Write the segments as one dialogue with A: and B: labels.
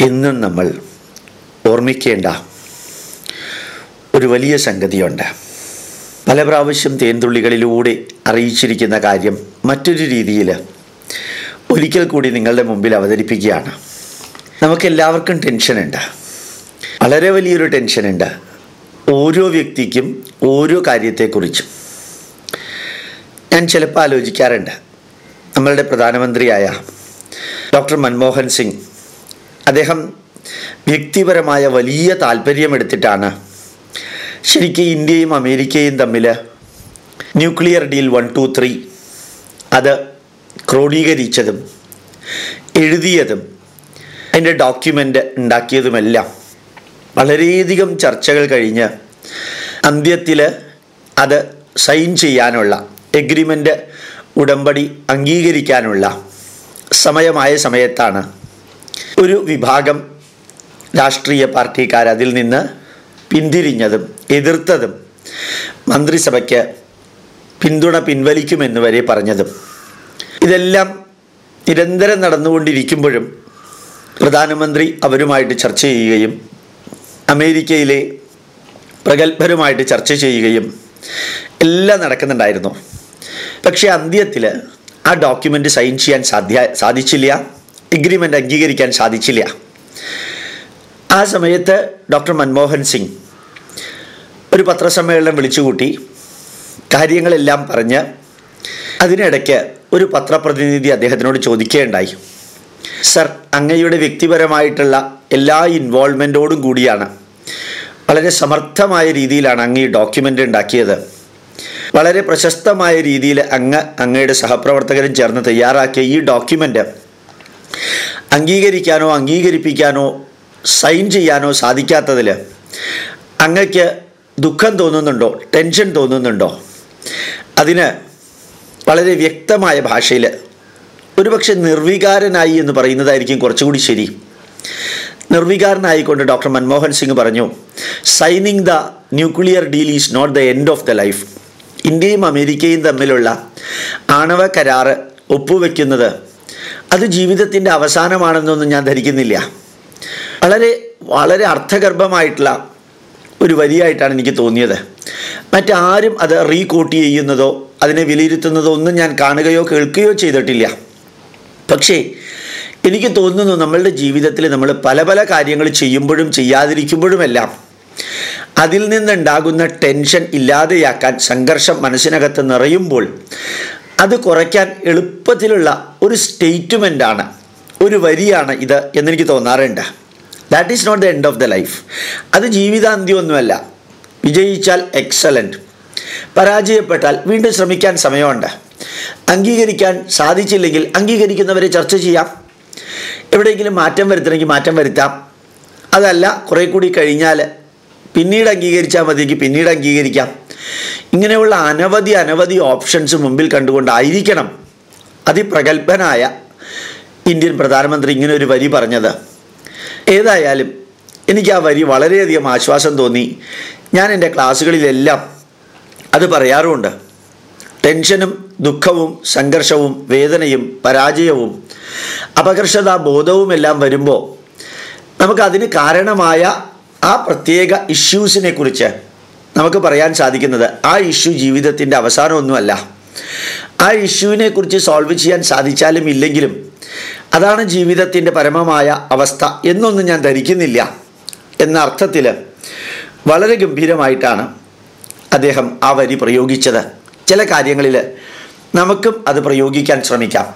A: എന്നും നമ്മൾ ഓർമ്മിക്കേണ്ട ഒരു വലിയ സംഗതിയുണ്ട്. പല പ്രാവശ്യം തേൻതുള്ളികളിലൂടെ അറിയിച്ചിരിക്കുന്ന കാര്യം മറ്റൊരു രീതിയിൽ ഒരിക്കൽ കൂടി നിങ്ങളുടെ മുമ്പിൽ അവതരിപ്പിക്കുകയാണ്. നമുക്കെല്ലാവർക്കും ടെൻഷനുണ്ട്. വളരെ വലിയൊരു ടെൻഷനുണ്ട് ഓരോ വ്യക്തിക്കും ഓരോ കാര്യത്തെക്കുറിച്ചും. ഞാൻ ചിലപ്പോൾ ആലോചിക്കാറുണ്ട്. നമ്മളുടെ പ്രധാനമന്ത്രിയായ ഡോക്ടർ മൻമോഹൻ സിംഗ് അദ്ദേഹം വ്യക്തിപരമായ വലിയ താല്പര്യമെടുത്തിട്ടാണ് ശരിക്കും ഇന്ത്യയും അമേരിക്കയും തമ്മിൽ nuclear deal one two three അത് ക്രോഡീകരിച്ചതും എഴുതിയതും അതിന്റെ ഡോക്യുമെന്റ് ഉണ്ടാക്കിയതുമെല്ലാം വളരെയധികം ചർച്ചകൾ കഴിഞ്ഞ് അന്ത്യത്തിൽ അത് സൈൻ ചെയ്യാനുള്ള എഗ്രിമെന്റ് ഉടമ്പടി അംഗീകരിക്കാനുള്ള സമയമായ സമയത്താണ് ഒരു വിഭാഗം രാഷ്ട്രീയ പാർട്ടിക്കാർ അതിൽ നിന്ന് പിന്തിരിഞ്ഞതും എതിർത്തതും മന്ത്രിസഭയ്ക്ക് പിന്തുണ പിൻവലിക്കുമെന്ന് വരെ പറഞ്ഞതും. ഇതെല്ലാം നിരന്തരം നടന്നുകൊണ്ടിരിക്കുമ്പോഴും പ്രധാനമന്ത്രി അവരുമായിട്ട് ചർച്ച ചെയ്യുകയും അമേരിക്കയിലെ പ്രഗത്ഭരുമായിട്ട് ചർച്ച ചെയ്യുകയും എല്ലാം നടക്കുന്നുണ്ടായിരുന്നു. പക്ഷേ അന്ത്യത്തിൽ ആ ഡോക്യുമെന്റ് സൈൻ ചെയ്യാൻ സാധ്യ സാധിച്ചില്ല. എഗ്രിമെന്റ് അംഗീകരിക്കാൻ സാധിച്ചില്ല. ആ സമയത്ത് ഡോക്ടർ മൻമോഹൻ സിംഗ് ഒരു പത്രസമ്മേളനം വിളിച്ചുകൂട്ടി. കാര്യങ്ങളെല്ലാം പറഞ്ഞ് അതിനിടയ്ക്ക് ഒരു പത്രപ്രതിനിധി അദ്ദേഹത്തിനോട് ചോദിക്കുകയുണ്ടായി. സർ അങ്ങയുടെ വ്യക്തിപരമായിട്ടുള്ള എല്ലാ ഇൻവോൾവ്മെന്റോടും കൂടിയാണ്. വളരെ സമർത്ഥമായ രീതിയിലാണ് അങ്ങ് ഈ ഡോക്യുമെന്റ് ഉണ്ടാക്കിയത്. വളരെ പ്രശസ്തമായ രീതിയിൽ അങ്ങ് അങ്ങയുടെ സഹപ്രവർത്തകരും ചേർന്ന് തയ്യാറാക്കിയ ഈ ഡോക്യുമെന്റ് അംഗീകരിക്കാനോ അംഗീകരിപ്പിക്കാനോ സൈൻ ചെയ്യാനോ സാധിക്കാത്തതിൽ അങ്ങക്ക് ദുഃഖം തോന്നുന്നുണ്ടോ? ടെൻഷൻ തോന്നുന്നുണ്ടോ? അതിന് വളരെ വ്യക്തമായ ഭാഷയിൽ ഒരുപക്ഷെ നിർവികാരനായി എന്ന് പറയുന്നതായിരിക്കും കുറച്ചുകൂടി ശരി. നിർവികാരനായിക്കൊണ്ട് ഡോക്ടർ മൻമോഹൻ സിംഗ് പറഞ്ഞു signing the nuclear deal is not the end of the life ഇന്ത്യയും അമേരിക്കയും തമ്മിലുള്ള ആണവ കരാറ് ഒപ്പുവെക്കുന്നത് അത് ജീവിതത്തിന്റെ അവസാനമാണെന്നൊന്നും ഞാൻ ധരിക്കുന്നില്ല. വളരെ വളരെ അർത്ഥഗർഭമായിട്ടുള്ള ഒരു വരിയായിട്ടാണ് എനിക്ക് തോന്നിയത്. മറ്റാരും അത് റീകോട്ട് ചെയ്യുന്നതോ അതിനെ വിലയിരുത്തുന്നതോ ഒന്നും ഞാൻ കാണുകയോ കേൾക്കുകയോ ചെയ്തിട്ടില്ല. പക്ഷേ എനിക്ക് തോന്നുന്നു നമ്മളുടെ ജീവിതത്തിൽ നമ്മൾ പല പല കാര്യങ്ങൾ ചെയ്യുമ്പോഴും ചെയ്യാതിരിക്കുമ്പോഴുമെല്ലാം അതിൽ നിന്നുണ്ടാകുന്ന ടെൻഷൻ ഇല്ലാതെയാക്കാൻ സംഘർഷം മനസ്സിനകത്ത് നിറയുമ്പോൾ അത് കുറയ്ക്കാൻ എളുപ്പത്തിലുള്ള ഒരു സ്റ്റേറ്റ്മെന്റാണ് ഒരു വരിയാണ് ഇത് എന്നെനിക്ക് തോന്നാറുണ്ട്. That is not the end of the life അത് ജീവിതാന്ത്യമൊന്നുമല്ല വിജയിച്ചാൽ എക്സലന്റ് പരാജയപ്പെട്ടാൽ വീണ്ടും ശ്രമിക്കാൻ സമയമുണ്ട്. അംഗീകരിക്കാൻ സാധിച്ചില്ലെങ്കിൽ അംഗീകരിക്കുന്നവരെ ചർച്ച ചെയ്യാം. എവിടെയെങ്കിലും മാറ്റം വരുത്തണമെങ്കിൽ മാറ്റം വരുത്താം. അതല്ല കുറേ കൂടി കഴിഞ്ഞാൽ പിന്നീട് അംഗീകരിച്ചാൽ മതിയെങ്കിൽ പിന്നീട് അംഗീകരിക്കാം. ഇങ്ങനെയുള്ള അനവധി അനവധി ഓപ്ഷൻസ് മുമ്പിൽ കണ്ടുകൊണ്ടായിരിക്കണം അതിപ്രഗത്ഭനായ ഇന്ത്യൻ പ്രധാനമന്ത്രി ഇങ്ങനെ ഒരു വരി പറഞ്ഞത്. ഏതായാലും എനിക്ക് ആ വരി വളരെയധികം ആശ്വാസം തോന്നി. ഞാൻ എന്റെ ക്ലാസ്സുകളിലെല്ലാം അത് പറയാറുമുണ്ട്. ടെൻഷനും ദുഃഖവും സംഘർഷവും വേദനയും പരാജയവും അപകർഷതാ ബോധവും എല്ലാം വരുമ്പോൾ നമുക്കതിന് കാരണമായ ആ പ്രത്യേക ഇഷ്യൂസിനെ കുറിച്ച് നമുക്ക് പറയാൻ സാധിക്കുന്നത് ആ ഇഷ്യൂ ജീവിതത്തിന്റെ അവസാനമൊന്നുമല്ല. ആ ഇഷ്യൂവിനെ കുറിച്ച് സോൾവ് ചെയ്യാൻ സാധിച്ചാലും ഇല്ലെങ്കിലും അതാണ് ജീവിതത്തിന്റെ പരമമായ അവസ്ഥ എന്നൊന്നും ഞാൻ ധരിക്കുന്നില്ല എന്ന അർത്ഥത്തിൽ വളരെ ഗംഭീരമായിട്ടാണ് അദ്ദേഹം ആ വരി പ്രയോഗിച്ചത്. ചില കാര്യങ്ങളിൽ നമുക്കും അത് പ്രയോഗിക്കാൻ ശ്രമിക്കാം.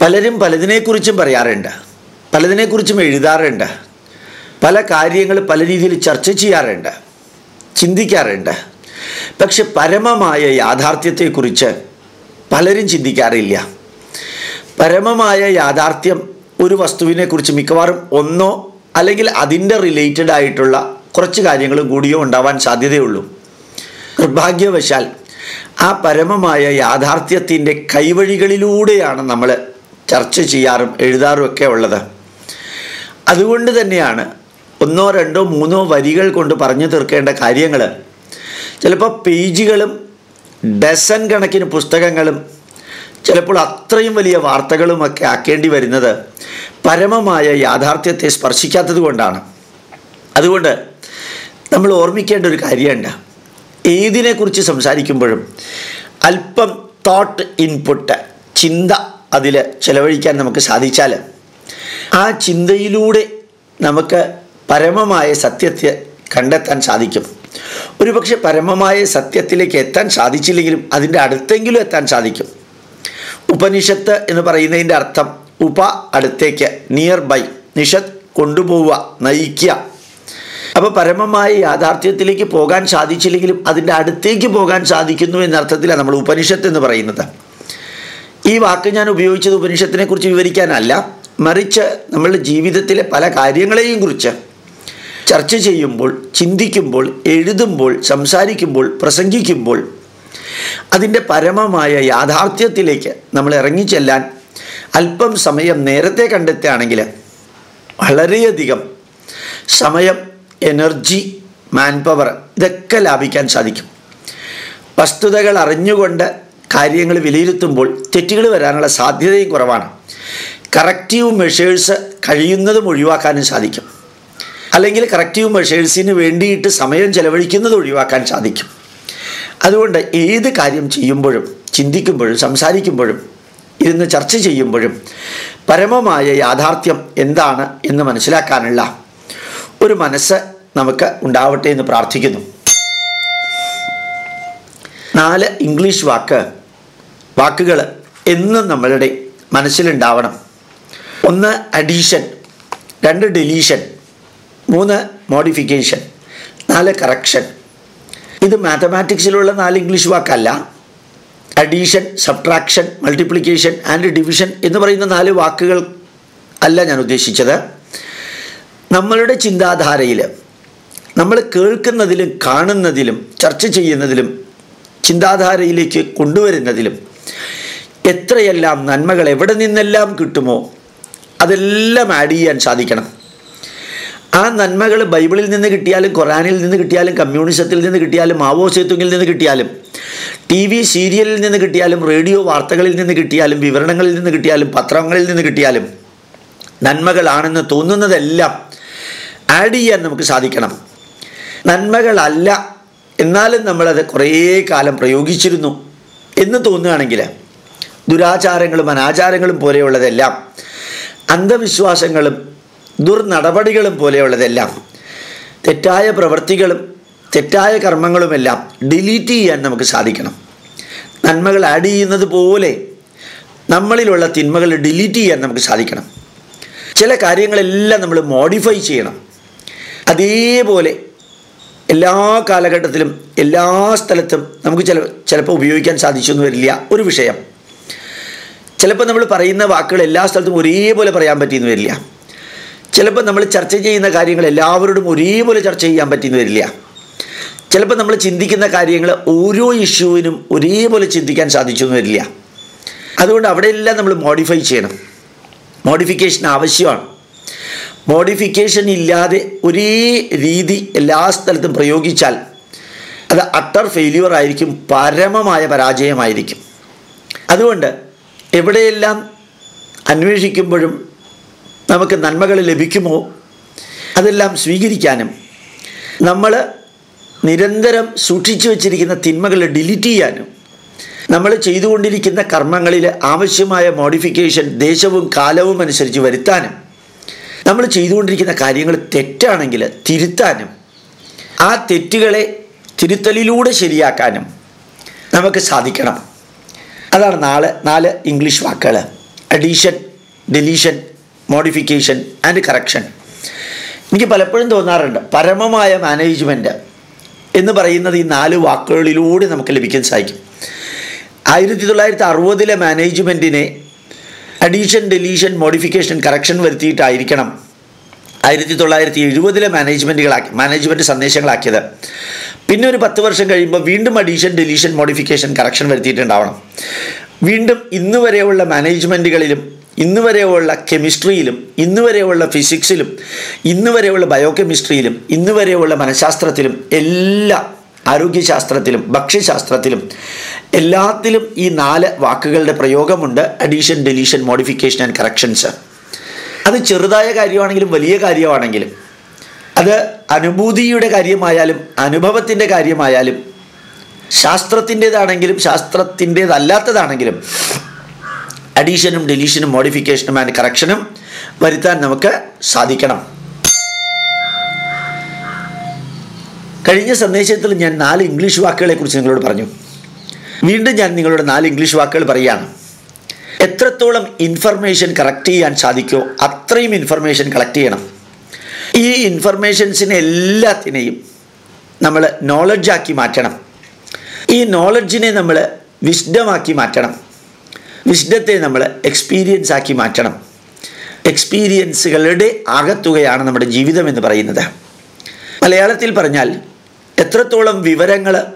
A: പലരും പലതിനെക്കുറിച്ചും പറയാറുണ്ട്. പലതിനെക്കുറിച്ചും എഴുതാറുണ്ട്. പല കാര്യങ്ങൾ പല രീതിയിൽ ചർച്ച ചെയ്യാറുണ്ട് ചിന്തിക്കാറുണ്ട്. പക്ഷെ പരമമായ യാഥാർത്ഥ്യത്തെക്കുറിച്ച് പലരും ചിന്തിക്കാറില്ല. പരമമായ യാഥാർത്ഥ്യം ഒരു വസ്തുവിനെക്കുറിച്ച് മിക്കവാറും ഒന്നോ അല്ലെങ്കിൽ അതിന്റെ റിലേറ്റഡ് ആയിട്ടുള്ള കുറച്ച് കാര്യങ്ങളും കൂടിയോ ഉണ്ടാവാൻ സാധ്യതയുള്ളൂ. നിർഭാഗ്യവശാൽ ആ പരമമായ യാഥാർത്ഥ്യത്തിന്റെ കൈവഴികളിലൂടെയാണ് നമ്മൾ ചർച്ച ചെയ്യാറും എഴുതാറും ഒക്കെ ഉള്ളത്. അതുകൊണ്ട് തന്നെയാണ് ഒന്നോ രണ്ടോ മൂന്നോ വരികൾ കൊണ്ട് പറഞ്ഞു തീർക്കേണ്ട കാര്യങ്ങൾ ചിലപ്പോൾ പേജുകളും ഡസൻ കണക്കിന് പുസ്തകങ്ങളും ചിലപ്പോൾ അത്രയും വലിയ വാർത്തകളും ഒക്കെ ആക്കേണ്ടി വരുന്നത് പരമമായ യാഥാർത്ഥ്യത്തെ സ്പർശിക്കാത്തത് കൊണ്ടാണ്. അതുകൊണ്ട് നമ്മൾ ഓർമ്മിക്കേണ്ട ഒരു കാര്യമുണ്ട് ഏതിനെക്കുറിച്ച് സംസാരിക്കുമ്പോഴും അല്പം തോട്ട് ഇൻപുട്ട് ചിന്ത അതിൽ ചിലവഴിക്കാൻ നമുക്ക് സാധിച്ചാൽ ആ ചിന്തയിലൂടെ നമുക്ക് പരമമായ സത്യത്തെ കണ്ടെത്താൻ സാധിക്കും. ഒരുപക്ഷെ പരമമായ സത്യത്തിലേക്ക് എത്താൻ സാധിച്ചില്ലെങ്കിലും അതിന്റെ അടുത്തെങ്കിലും എത്താൻ സാധിക്കും. ഉപനിഷത്ത് എന്ന് പറയുന്നതിന്റെ അർത്ഥം ഉപ അടുത്തേക്ക് നിയർ ബൈ നിഷത്ത് കൊണ്ടുപോവുക നയിക്കുക. അപ്പോൾ പരമമായ യാഥാർത്ഥ്യത്തിലേക്ക് പോകാൻ സാധിച്ചില്ലെങ്കിലും അതിന്റെ അടുത്തേക്ക് പോകാൻ സാധിക്കുന്നു എന്നർത്ഥത്തിലാണ് നമ്മൾ ഉപനിഷത്ത് എന്ന് പറയുന്നത്. ഈ വാക്ക് ഞാൻ ഉപയോഗിച്ചത് ഉപനിഷത്തിനെ കുറിച്ച് വിവരിക്കാനല്ല മറിച്ച് നമ്മളുടെ ജീവിതത്തിലെ പല കാര്യങ്ങളെയും കുറിച്ച്. ചർച്ച ചെയ്യുമ്പോൾ ചിന്തിക്കുമ്പോൾ എഴുതുമ്പോൾ സംസാരിക്കുമ്പോൾ പ്രസംഗിക്കുമ്പോൾ അതിന്റെ പരമമായ യാഥാർത്ഥ്യത്തിലേക്ക് നമ്മൾ ഇറങ്ങിച്ചെല്ലാൻ അല്പം സമയം നേരത്തെ കണ്ടെത്തുകയാണെങ്കിൽ വളരെയധികം സമയം എനർജി മാൻ പവർ ഇതൊക്കെ ലാഭിക്കാൻ സാധിക്കും. വസ്തുതകൾ അറിഞ്ഞുകൊണ്ട് കാര്യങ്ങൾ വിലയിരുത്തുമ്പോൾ തെറ്റുകൾ വരാനുള്ള സാധ്യതയും കുറവാണ്. കറക്റ്റീവ് മെഷേഴ്സ് കഴിയുന്നതും ഒഴിവാക്കാനും സാധിക്കും. അല്ലെങ്കിൽ കറക്റ്റീവ് മെഷേഴ്സിന് വേണ്ടിയിട്ട് സമയം ചെലവഴിക്കുന്നത് ഒഴിവാക്കാൻ സാധിക്കും. അതുകൊണ്ട് ഏത് കാര്യം ചെയ്യുമ്പോഴും ചിന്തിക്കുമ്പോഴും സംസാരിക്കുമ്പോഴും ഇരുന്ന് ചർച്ച ചെയ്യുമ്പോഴും പരമമായ യാഥാർത്ഥ്യം എന്താണ് എന്ന് മനസ്സിലാക്കാനുള്ള ഒരു മനസ്സ് നമുക്ക് ഉണ്ടാവട്ടെ എന്ന് പ്രാർത്ഥിക്കുന്നു. നാല് ഇംഗ്ലീഷ് വാക്ക് വാക്കുകൾ എന്നും നമ്മളുടെ മനസ്സിലുണ്ടാവണം. ഒന്ന് അഡീഷൻ രണ്ട് ഡെലീഷൻ മൂന്ന് മോഡിഫിക്കേഷൻ നാല് കറക്ഷൻ ഇത് മാത്തമാറ്റിക്സിലുള്ള നാല് ഇംഗ്ലീഷ് വാക്കല്ല. Addition subtraction multiplication and division എന്ന് പറയുന്ന നാല് വാക്കുകൾ അല്ല ഞാൻ ഉദ്ദേശിച്ചത്. നമ്മളുടെ ചിന്താധാരയിൽ നമ്മൾ കേൾക്കുന്നതിലും കാണുന്നതിലും ചർച്ച ചെയ്യുന്നതിലും ചിന്താധാരയിലേക്ക് കൊണ്ടുവരുന്നതിലും എത്രയെല്ലാം നന്മകൾ എവിടെ നിന്നെല്ലാം കിട്ടുമോ അതെല്ലാം ആഡ് ചെയ്യാൻ സാധിക്കണം. ആ നന്മകൾ ബൈബിളിൽ നിന്ന് കിട്ടിയാലും ഖുറാനിൽ നിന്ന് കിട്ടിയാലും കമ്മ്യൂണിസത്തിൽ നിന്ന് കിട്ടിയാലും മാവോസേത്തുങ്ങിൽ നിന്ന് കിട്ടിയാലും ടി വി സീരിയലിൽ നിന്ന് കിട്ടിയാലും റേഡിയോ വാർത്തകളിൽ നിന്ന് കിട്ടിയാലും വിവരണങ്ങളിൽ നിന്ന് കിട്ടിയാലും പത്രങ്ങളിൽ നിന്ന് കിട്ടിയാലും നന്മകളാണെന്ന് തോന്നുന്നതെല്ലാം ആഡ് ചെയ്യാൻ നമുക്ക് സാധിക്കണം. നന്മകളല്ല. എന്നാലും നമ്മളത് കുറേ കാലം പ്രയോഗിച്ചിരുന്നു എന്ന് തോന്നുകയാണെങ്കിൽ ദുരാചാരങ്ങളും അനാചാരങ്ങളും പോലെയുള്ളതെല്ലാം അന്ധവിശ്വാസങ്ങളും ദുർനടപടികളും പോലെയുള്ളതെല്ലാം തെറ്റായ പ്രവൃത്തികളും തെറ്റായ കർമ്മങ്ങളുമെല്ലാം ഡിലീറ്റ് ചെയ്യാൻ നമുക്ക് സാധിക്കണം. നന്മകൾ ആഡ് ചെയ്യുന്നത് പോലെ നമ്മളിലുള്ള തിന്മകൾ ഡിലീറ്റ് ചെയ്യാൻ നമുക്ക് സാധിക്കണം. ചില കാര്യങ്ങളെല്ലാം നമ്മൾ മോഡിഫൈ ചെയ്യണം. അതേപോലെ എല്ലാ കാലഘട്ടത്തിലും എല്ലാ സ്ഥലത്തും നമുക്ക് ചില ചിലപ്പോൾ ഉപയോഗിക്കാൻ സാധിച്ചൊന്നും വരില്ല. ഒരു വിഷയം. ചിലപ്പോൾ നമ്മൾ പറയുന്ന വാക്കുകൾ എല്ലാ സ്ഥലത്തും ഒരേപോലെ പറയാൻ പറ്റിയെന്ന് വരില്ല. ചിലപ്പോൾ നമ്മൾ ചർച്ച ചെയ്യുന്ന കാര്യങ്ങൾ എല്ലാവരോടും ഒരേപോലെ ചർച്ച ചെയ്യാൻ പറ്റിയെന്ന് വരില്ല. ചിലപ്പോൾ നമ്മൾ ചിന്തിക്കുന്ന കാര്യങ്ങൾ ഓരോ ഇഷ്യൂവിനും ഒരേപോലെ ചിന്തിക്കാൻ സാധിച്ചു എന്ന് വരില്ല. അതുകൊണ്ട് അവിടെയെല്ലാം നമ്മൾ മോഡിഫൈ ചെയ്യണം. മോഡിഫിക്കേഷൻ ആവശ്യമാണ്. മോഡിഫിക്കേഷൻ ഇല്ലാതെ ഒരേ രീതി എല്ലാ സ്ഥലത്തും പ്രയോഗിച്ചാൽ അത് അട്ടർ ഫെയില്യൂർ ആയിരിക്കും പരമമായ പരാജയമായിരിക്കും. അതുകൊണ്ട് എവിടെയെല്ലാം അന്വേഷിക്കുമ്പോഴും നമുക്ക് നന്മകൾ ലഭിക്കുമോ? അതെല്ലാം സ്വീകരിക്കാനും നമ്മൾ നിരന്തരം സൂക്ഷിച്ചു വച്ചിരിക്കുന്ന തിന്മകൾ ഡിലീറ്റ് ചെയ്യാനും നമ്മൾ ചെയ്തുകൊണ്ടിരിക്കുന്ന കർമ്മങ്ങളിൽ ആവശ്യമായ മോഡിഫിക്കേഷൻ ദേശവും കാലവും അനുസരിച്ച് വരുത്താനും നമ്മൾ ചെയ്തുകൊണ്ടിരിക്കുന്ന കാര്യങ്ങൾ തെറ്റാണെങ്കിൽ തിരുത്താനും ആ തെറ്റുകളെ തിരുത്തലിലൂടെ ശരിയാക്കാനും നമുക്ക് സാധിക്കണം. അതാണ് നാല് നാല് ഇംഗ്ലീഷ് വാക്കുകൾ addition deletion modification and correction എനിക്ക് പലപ്പോഴും തോന്നാറുണ്ട് പരമമായ മാനേജ്മെന്റ് എന്ന് പറയുന്നത് ഈ നാല് വാക്കുകളിലൂടെ നമുക്ക് ലഭിക്കാൻ സാധിക്കും. ആയിരത്തി തൊള്ളായിരത്തി അറുപതിലെ മാനേജ്മെന്റിനെ അഡീഷൻ ഡെലീഷൻ മോഡിഫിക്കേഷൻ കറക്ഷൻ വരുത്തിയിട്ടായിരിക്കണം ആയിരത്തി തൊള്ളായിരത്തി എഴുപതിലെ മാനേജ്മെന്റുകളാക്കി മാനേജ്മെന്റ് സന്ദേശങ്ങളാക്കിയത്. പിന്നെ ഒരു പത്ത് വർഷം കഴിയുമ്പോൾ വീണ്ടും അഡീഷൻ ഡെലീഷൻ മോഡിഫിക്കേഷൻ കറക്ഷൻ വരുത്തിയിട്ടുണ്ടാവണം. വീണ്ടും ഇന്ന് വരെയുള്ള മാനേജ്മെന്റുകളിലും ഇന്ന് വരെയുള്ള കെമിസ്ട്രിയിലും ഇന്ന് വരെയുള്ള ഫിസിക്സിലും ഇന്ന് വരെയുള്ള ബയോ കെമിസ്ട്രിയിലും ഇന്ന് വരെയുള്ള മനഃശാസ്ത്രത്തിലും എല്ലാ ആരോഗ്യശാസ്ത്രത്തിലും ഭക്ഷ്യശാസ്ത്രത്തിലും എല്ലാത്തിലും ഈ നാല് വാക്കുകളുടെ പ്രയോഗമുണ്ട്. Addition deletion modification and corrections അത് ചെറുതായ കാര്യമാണെങ്കിലും വലിയ കാര്യമാണെങ്കിലും അത് അനുഭൂതിയുടെ കാര്യമായാലും അനുഭവത്തിന്റെ കാര്യമായാലും ശാസ്ത്രത്തിന്റെതാണെങ്കിലും ശാസ്ത്രത്തിന്റെതല്ലാത്തതാണെങ്കിലും അഡീഷനും ഡിലീഷനും മോഡിഫിക്കേഷനും ആൻഡ് കറക്ഷനും വരുത്താൻ നമുക്ക് സാധിക്കണം. കഴിഞ്ഞ സന്ദേശത്തിൽ ഞാൻ നാല് ഇംഗ്ലീഷ് വാക്കുകളെ കുറിച്ച് നിങ്ങളോട് പറഞ്ഞു. വീണ്ടും ഞാൻ നിങ്ങളോട് നാല് ഇംഗ്ലീഷ് വാക്കുകൾ പറയുകയാണ് എത്രത്തോളം ഇൻഫർമേഷൻ കറക്റ്റ് ചെയ്യാൻ സാധിക്കുമോ അത്രയും ഇൻഫർമേഷൻ കളക്ട് ചെയ്യണം. ഈ ഇൻഫർമേഷൻസിനെ എല്ലാത്തിനെയും നമ്മൾ നോളജാക്കി മാറ്റണം. ഈ നോളജിനെ നമ്മൾ വിശദമാക്കി മാറ്റണം. വിഷ്ഡത്തെ നമ്മൾ എക്സ്പീരിയൻസ് ആക്കി മാറ്റണം. എക്സ്പീരിയൻസുകളുടെ ആകത്തുകയാണ് നമ്മുടെ ജീവിതം എന്ന് പറയുന്നത്. മലയാളത്തിൽ പറഞ്ഞാൽ എത്രത്തോളം വിവരങ്ങൾ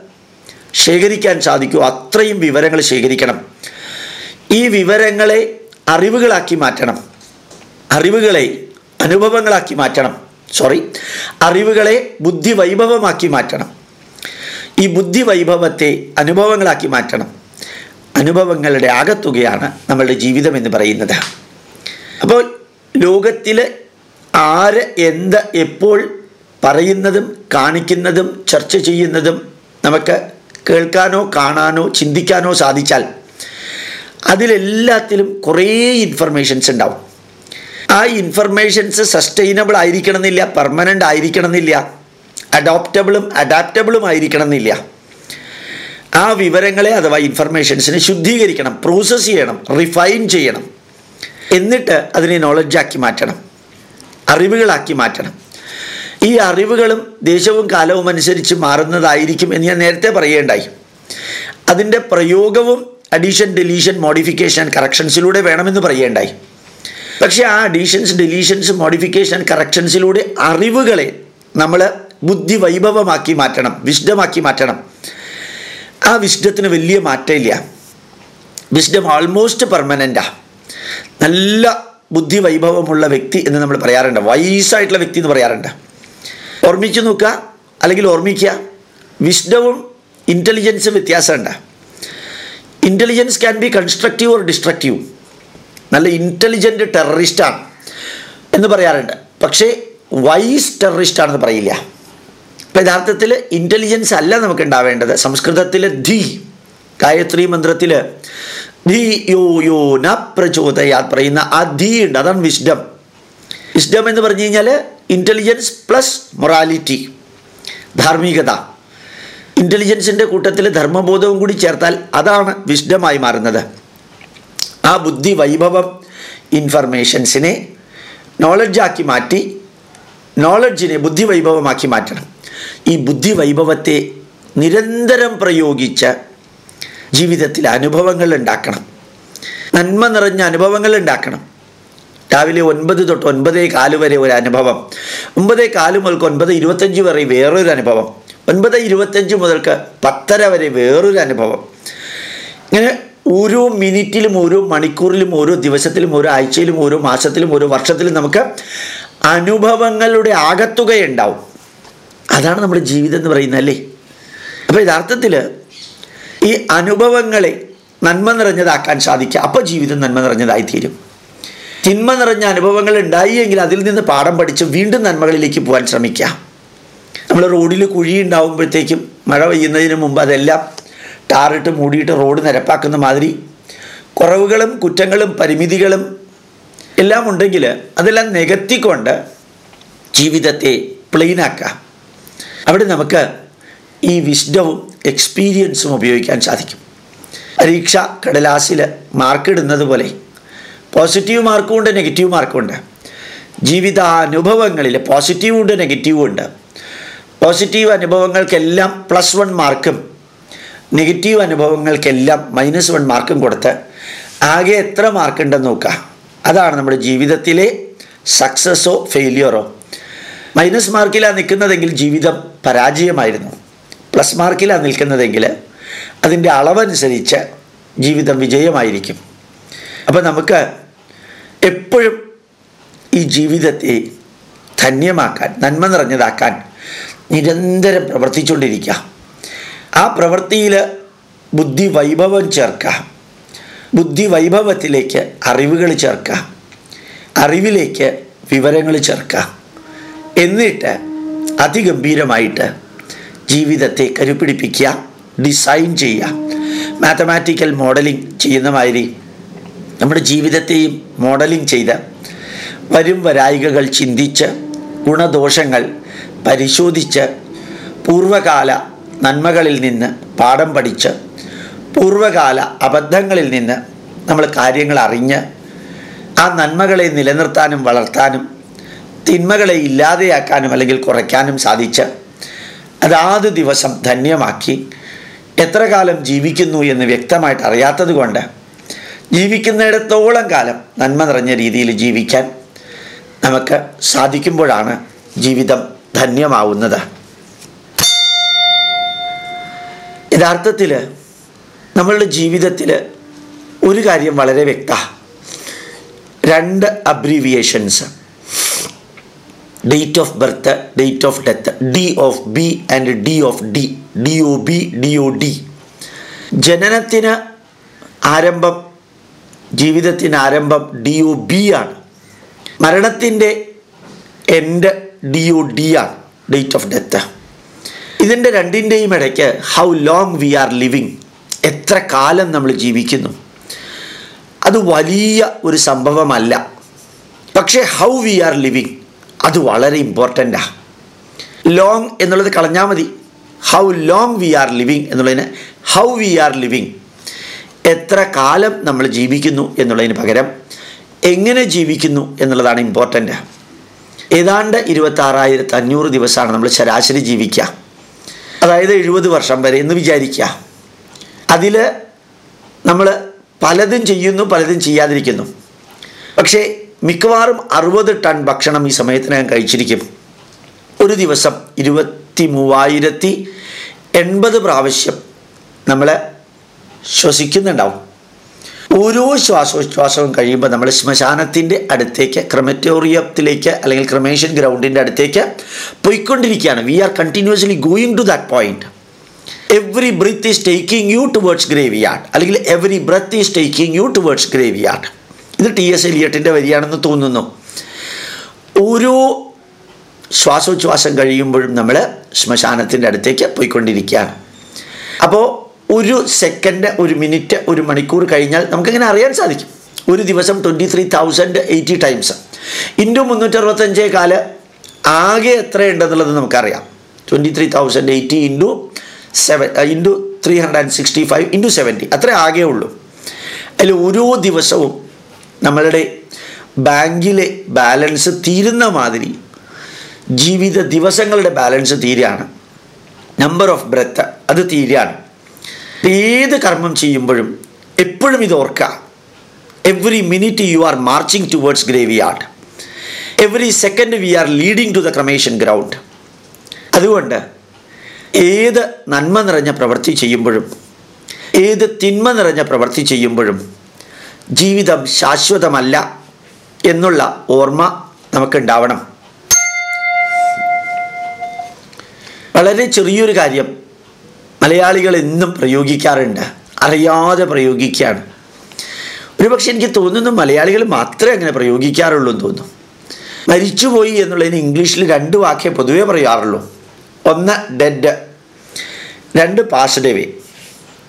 A: ശേഖരിക്കാൻ സാധിക്കുമോ അത്രയും വിവരങ്ങൾ ശേഖരിക്കണം. ഈ വിവരങ്ങളെ അറിവുകളാക്കി മാറ്റണം. അറിവുകളെ അനുഭവങ്ങളാക്കി മാറ്റണം. സോറി അറിവുകളെ ബുദ്ധി വൈഭവമാക്കി മാറ്റണം. ഈ ബുദ്ധി വൈഭവത്തെ അനുഭവങ്ങളാക്കി മാറ്റണം. അനുഭവങ്ങളുടെ ആകത്തുകയാണ് നമ്മളുടെ ജീവിതം എന്ന് പറയുന്നത്. അപ്പോൾ ലോകത്തിൽ ആര് എന്ത് എപ്പോൾ പറയുന്നതും കാണിക്കുന്നതും ചർച്ച ചെയ്യുന്നതും നമുക്ക് കേൾക്കാനോ കാണാനോ ചിന്തിക്കാനോ സാധിച്ചാൽ അതിലെല്ലാത്തിലും കുറേ ഇൻഫർമേഷൻസ് ഉണ്ടാവും. ആ ഇൻഫർമേഷൻസ് സസ്റ്റൈനബിൾ ആയിരിക്കണമെന്നില്ല പെർമനന്റ് ആയിരിക്കണമെന്നില്ല അഡോപ്റ്റബിളും അഡാപ്റ്റബിളും ആയിരിക്കണം എന്നില്ല ആ വിവരങ്ങളെ അഥവാ ഇൻഫർമേഷൻസിനെ ശുദ്ധീകരിക്കണം പ്രോസസ്സ് ചെയ്യണം റിഫൈൻ ചെയ്യണം. എന്നിട്ട് അതിനെ നോളജാക്കി മാറ്റണം അറിവുകളാക്കി മാറ്റണം. ഈ അറിവുകളും ദേശവും കാലവും അനുസരിച്ച് മാറുന്നതായിരിക്കും എന്ന് ഞാൻ നേരത്തെ പറയേണ്ടായി അതിന്റെ പ്രയോഗവും അഡീഷൻ ഡെലീഷൻ മോഡിഫിക്കേഷൻ ആൻഡ് കറക്ഷൻസിലൂടെ വേണമെന്ന് പറയേണ്ടായി പക്ഷേ ആ അഡീഷൻസ് ഡെലീഷൻസ് മോഡിഫിക്കേഷൻ ആൻഡ് കറക്ഷൻസിലൂടെ അറിവുകളെ നമ്മൾ ബുദ്ധി വൈഭവമാക്കി മാറ്റണം വിശുദ്ധമാക്കി മാറ്റണം. ആ വിശുദ്ധത്തിന് വലിയ മാറ്റമില്ല. വിശുദ്ധം ആൾമോസ്റ്റ് പെർമനന്റാണ് നല്ല ബുദ്ധി വൈഭവമുള്ള വ്യക്തി എന്ന് നമ്മൾ പറയാറുണ്ട്. വയസ്സായിട്ടുള്ള വ്യക്തി എന്ന് പറയാറുണ്ട്. ഓർമ്മിച്ച് നോക്കുക അല്ലെങ്കിൽ ഓർമ്മിക്കുക വിശുദ്ധവും ഇന്റലിജൻസും വ്യത്യാസമുണ്ട്. Intelligence can be constructive or destructive നല്ല ഇന്റലിജന്റ് ടെററിസ്റ്റാണ് എന്ന് പറയാറുണ്ട്. പക്ഷേ വൈസ് ടെററിസ്റ്റാണെന്ന് പറയില്ല. അപ്പം യഥാർത്ഥത്തിൽ ഇന്റലിജൻസ് അല്ല നമുക്ക് ഉണ്ടാവേണ്ടത് സംസ്കൃതത്തിൽ ധി ഗായത്രി മന്ത്രത്തിൽ ധി യോ യോ ന പ്രചോദയാത് പറയുന്ന ആ ധി ഉണ്ട്. അതാണ് വിസ്ഡം വിസ്ഡം എന്ന് പറഞ്ഞു കഴിഞ്ഞാൽ ഇന്റലിജൻസ് പ്ലസ് മൊറാലിറ്റി ധാർമ്മികത. ഇന്റലിജൻസിന്റെ കൂട്ടത്തിൽ ധർമ്മബോധവും കൂടി ചേർത്താൽ അതാണ് വിസ്ഡമായി മാറുന്നത്. ആ ബുദ്ധി വൈഭവം ഇൻഫർമേഷൻസിനെ നോളജാക്കി മാറ്റി നോളജിനെ ബുദ്ധി വൈഭവമാക്കി മാറ്റണം. ഈ ബുദ്ധി വൈഭവത്തെ നിരന്തരം പ്രയോഗിച്ച് ജീവിതത്തിൽ അനുഭവങ്ങൾ ഉണ്ടാക്കണം. നന്മ നിറഞ്ഞ അനുഭവങ്ങൾ ഉണ്ടാക്കണം. രാവിലെ ഒൻപത് തൊട്ട് ഒൻപതേ കാൽ വരെ ഒരു അനുഭവം. ഒമ്പതേ കാൽ മുതൽക്ക് ഒൻപത് ഇരുപത്തഞ്ച് വരെ വേറൊരു അനുഭവം. ഒൻപത് ഇരുപത്തഞ്ച് മുതൽക്ക് പത്തര വരെ വേറൊരു അനുഭവം. ഇങ്ങനെ ഓരോ മിനിറ്റിലും ഓരോ മണിക്കൂറിലും ഓരോ ദിവസത്തിലും ഓരോ ആഴ്ചയിലും ഓരോ മാസത്തിലും ഓരോ വർഷത്തിലും നമുക്ക് അനുഭവങ്ങളുടെ ആകത്തുകയുണ്ടാവും. അതാണ് നമ്മുടെ ജീവിതം എന്ന് പറയുന്നത് അല്ലേ? അപ്പോൾ യഥാർത്ഥത്തിൽ ഈ അനുഭവങ്ങളെ നന്മ നിറഞ്ഞതാക്കാൻ സാധിക്കുക. അപ്പോൾ ജീവിതം നന്മ നിറഞ്ഞതായി തീരും തിന്മ നിറഞ്ഞ അനുഭവങ്ങൾ ഉണ്ടായി എങ്കിൽ അതിൽ നിന്ന് പാഠം പഠിച്ച് വീണ്ടും നന്മകളിലേക്ക് പോകാൻ ശ്രമിക്കുക. നമ്മൾ റോഡിൽ കുഴി ഉണ്ടാവുമ്പോഴത്തേക്കും മഴ പെയ്യുന്നതിന് മുമ്പ് അതെല്ലാം ടാറിട്ട് മൂടിയിട്ട് റോഡ് നിരപ്പാക്കുന്ന മാതിരി കുറവുകളും കുറ്റങ്ങളും പരിമിതികളും എല്ലാം ഉണ്ടെങ്കിൽ അതെല്ലാം നികത്തിക്കൊണ്ട് ജീവിതത്തെ പ്ലെയിനാക്കുക അവിടെ നമുക്ക് ഈ വിസ്ഡവും എക്സ്പീരിയൻസും ഉപയോഗിക്കാൻ സാധിക്കും. പരീക്ഷ കടലാസിൽ മാർക്കിടുന്നത് പോലെ പോസിറ്റീവ് മാർക്കും ഉണ്ട് നെഗറ്റീവ് മാർക്കും ഉണ്ട്. ജീവിതാനുഭവങ്ങളിൽ പോസിറ്റീവും ഉണ്ട് നെഗറ്റീവും ഉണ്ട്. പോസിറ്റീവ് അനുഭവങ്ങൾക്കെല്ലാം പ്ലസ് വൺ മാർക്കും നെഗറ്റീവ് അനുഭവങ്ങൾക്കെല്ലാം മൈനസ് വൺ മാർക്കും കൊടുത്ത് ആകെ എത്ര മാർക്കുണ്ടെന്ന് നോക്കുക. അതാണ് നമ്മുടെ ജീവിതത്തിലെ സക്സസ്സോ ഫെയിലിയറോ മൈനസ് മാർക്കിലാണ് നിൽക്കുന്നതെങ്കിൽ ജീവിതം പരാജയമായിരുന്നു. പ്ലസ് മാർക്കിലാണ് നിൽക്കുന്നതെങ്കിൽ അതിന്റെ അളവനുസരിച്ച് ജീവിതം വിജയമായിരിക്കും. അപ്പോൾ നമുക്ക് എപ്പോഴും ഈ ജീവിതത്തെ ധന്യമാക്കാൻ നന്മ നിറഞ്ഞതാക്കാൻ നിരന്തരം പ്രവർത്തിച്ചുകൊണ്ടിരിക്കുക. ആ പ്രവൃത്തിയിൽ ബുദ്ധി വൈഭവം ചേർക്കുക. ബുദ്ധി വൈഭവത്തിലേക്ക് അറിവുകൾ ചേർക്കുക. അറിവിലേക്ക് വിവരങ്ങൾ ചേർക്കുക. എന്നിട്ട് അതിഗംഭീരമായിട്ട് ജീവിതത്തെ കരുപിടിപ്പിക്കുക ഡിസൈൻ ചെയ്യുക. മാത്തമാറ്റിക്കൽ മോഡലിംഗ് ചെയ്യുന്ന മാതിരി നമ്മുടെ ജീവിതത്തെയും മോഡലിംഗ് ചെയ്ത് വരും വരായികകൾ ചിന്തിച്ച് ഗുണദോഷങ്ങൾ പരിശോധിച്ച് പൂർവകാല നന്മകളിൽ നിന്ന് പാഠം പഠിച്ച് പൂർവകാല അബദ്ധങ്ങളിൽ നിന്ന് നമ്മൾ കാര്യങ്ങൾ അറിഞ്ഞ് ആ നന്മകളെ നിലനിർത്താനും വളർത്താനും തിന്മകളെ ഇല്ലാതെയാക്കാനും അല്ലെങ്കിൽ കുറയ്ക്കാനും സാധിച്ച് അതാത് ദിവസം ധന്യമാക്കി എത്ര കാലം ജീവിക്കുന്നു എന്ന് വ്യക്തമായിട്ട് അറിയാത്തത് കൊണ്ട് ജീവിക്കുന്നിടത്തോളം കാലം നന്മ നിറഞ്ഞ രീതിയിൽ ജീവിക്കാൻ നമുക്ക് സാധിക്കുമ്പോഴാണ് ജീവിതം ധന്യമാവുന്നത്. യഥാർത്ഥത്തിൽ നമ്മളുടെ ജീവിതത്തിൽ ഒരു കാര്യം വളരെ വ്യക്ത. രണ്ട് abbreviations date of birth date of death D of B and D of D D O B D O D ജനനത്തിന് ആരംഭം ജീവിതത്തിന് ആരംഭം ഡി ഒ ബി ആണ്. മരണത്തിന്റെ എൻഡ് ഡി ഒ ഡി ആണ് ഡേറ്റ് ഓഫ് ഡെത്ത് ഇതിന്റെ രണ്ടിന്റെയും ഇടയ്ക്ക് how long we are living എത്ര കാലം നമ്മൾ ജീവിക്കുന്നു. അത് വലിയ ഒരു സംഭവമല്ല. പക്ഷേ ഹൗ വി ആർ ലിവിങ് അത് വളരെ ഇമ്പോർട്ടന്റാണ് ലോങ് എന്നുള്ളത് കളഞ്ഞാൽ മതി. How long we are living എന്നുള്ളതിന് ഹൗ വി ആർ ലിവിങ് എത്ര കാലം നമ്മൾ ജീവിക്കുന്നു എന്നുള്ളതിന് പകരം എങ്ങനെ ജീവിക്കുന്നു എന്നുള്ളതാണ് ഇമ്പോർട്ടന്റ് ഏതാണ്ട് ഇരുപത്താറായിരത്തി അഞ്ഞൂറ് ദിവസമാണ് നമ്മൾ ശരാശരി ജീവിക്കുക. അതായത് എഴുപത് വർഷം വരെ എന്ന് വിചാരിക്കുക. അതിൽ നമ്മൾ പലതും ചെയ്യുന്നു പലതും ചെയ്യാതിരിക്കുന്നു. പക്ഷേ മിക്കവാറും അറുപത് ടൺ ഭക്ഷണം ഈ സമയത്തിനകം കഴിച്ചിരിക്കും. ഒരു ദിവസം ഇരുപത്തി മൂവായിരത്തി എൺപത് പ്രാവശ്യം നമ്മൾ ശ്വസിക്കുന്നുണ്ടാവും. ഓരോ ശ്വാസോച്ഛ്വാസവും കഴിയുമ്പോൾ നമ്മൾ ശ്മശാനത്തിന്റെ അടുത്തേക്ക് ക്രമറ്റോറിയത്തിലേക്ക് അല്ലെങ്കിൽ ക്രമേഷൻ ഗ്രൗണ്ടിന്റെ അടുത്തേക്ക് പോയിക്കൊണ്ടിരിക്കുകയാണ്. We are continuously going to that point every breath is taking you towards grave അല്ലെങ്കിൽ every breath is taking you towards grave ഇത് ടി എസ് എലിയട്ടിന്റെ വരിയാണെന്ന് തോന്നുന്നു. ഓരോ ശ്വാസോച്ഛ്വാസം കഴിയുമ്പോഴും നമ്മൾ ശ്മശാനത്തിന്റെ അടുത്തേക്ക് പോയിക്കൊണ്ടിരിക്കുകയാണ്. അപ്പോൾ ഒരു സെക്കൻഡ് ഒരു മിനിറ്റ് ഒരു മണിക്കൂർ കഴിഞ്ഞാൽ നമുക്കിങ്ങനെ അറിയാൻ സാധിക്കും. ഒരു ദിവസം twenty three thousand eighty times into മുന്നൂറ്ററുപത്തഞ്ചേ കാൽ ആകെ എത്രയുണ്ടെന്നുള്ളത് നമുക്കറിയാം. Twenty three thousand eighty into seven into three hundred and sixty five into seventy അത്ര ആകെ ഉള്ളൂ അതിൽ ഓരോ ദിവസവും നമ്മളുടെ ബാങ്കിലെ ബാലൻസ് തീരുന്ന മാതിരി ജീവിത ദിവസങ്ങളുടെ ബാലൻസ് തീരുകയാണ്. നമ്പർ ഓഫ് ബ്രെത്ത് അത് തീരുകയാണ്. ഏത് കർമ്മം ചെയ്യുമ്പോഴും എപ്പോഴും ഇത് ഓർക്കുക. Every minute you are marching towards graveyard every second we are leading to the cremation ground അതുകൊണ്ട് ഏത് നന്മ നിറഞ്ഞ പ്രവൃത്തി ചെയ്യുമ്പോഴും ഏത് തിന്മ നിറഞ്ഞ പ്രവൃത്തി ചെയ്യുമ്പോഴും ജീവിതം ശാശ്വതമല്ല എന്നുള്ള ഓർമ്മ നമുക്കുണ്ടാവണം. വളരെ ചെറിയൊരു കാര്യം മലയാളികൾ എന്നും പ്രയോഗിക്കാറുണ്ട്. അറിയാതെ പ്രയോഗിക്കുകയാണ്. ഒരുപക്ഷെ എനിക്ക് തോന്നുന്നു മലയാളികൾ മാത്രമേ അങ്ങനെ പ്രയോഗിക്കാറുള്ളൂ എന്ന് തോന്നുന്നു. മരിച്ചുപോയി എന്നുള്ളതിന് ഇംഗ്ലീഷിൽ രണ്ട് വാക്കേ പൊതുവേ പറയാറുള്ളൂ. ഒന്ന് ഡെഡ് രണ്ട് പാസ്ഡ് എവേ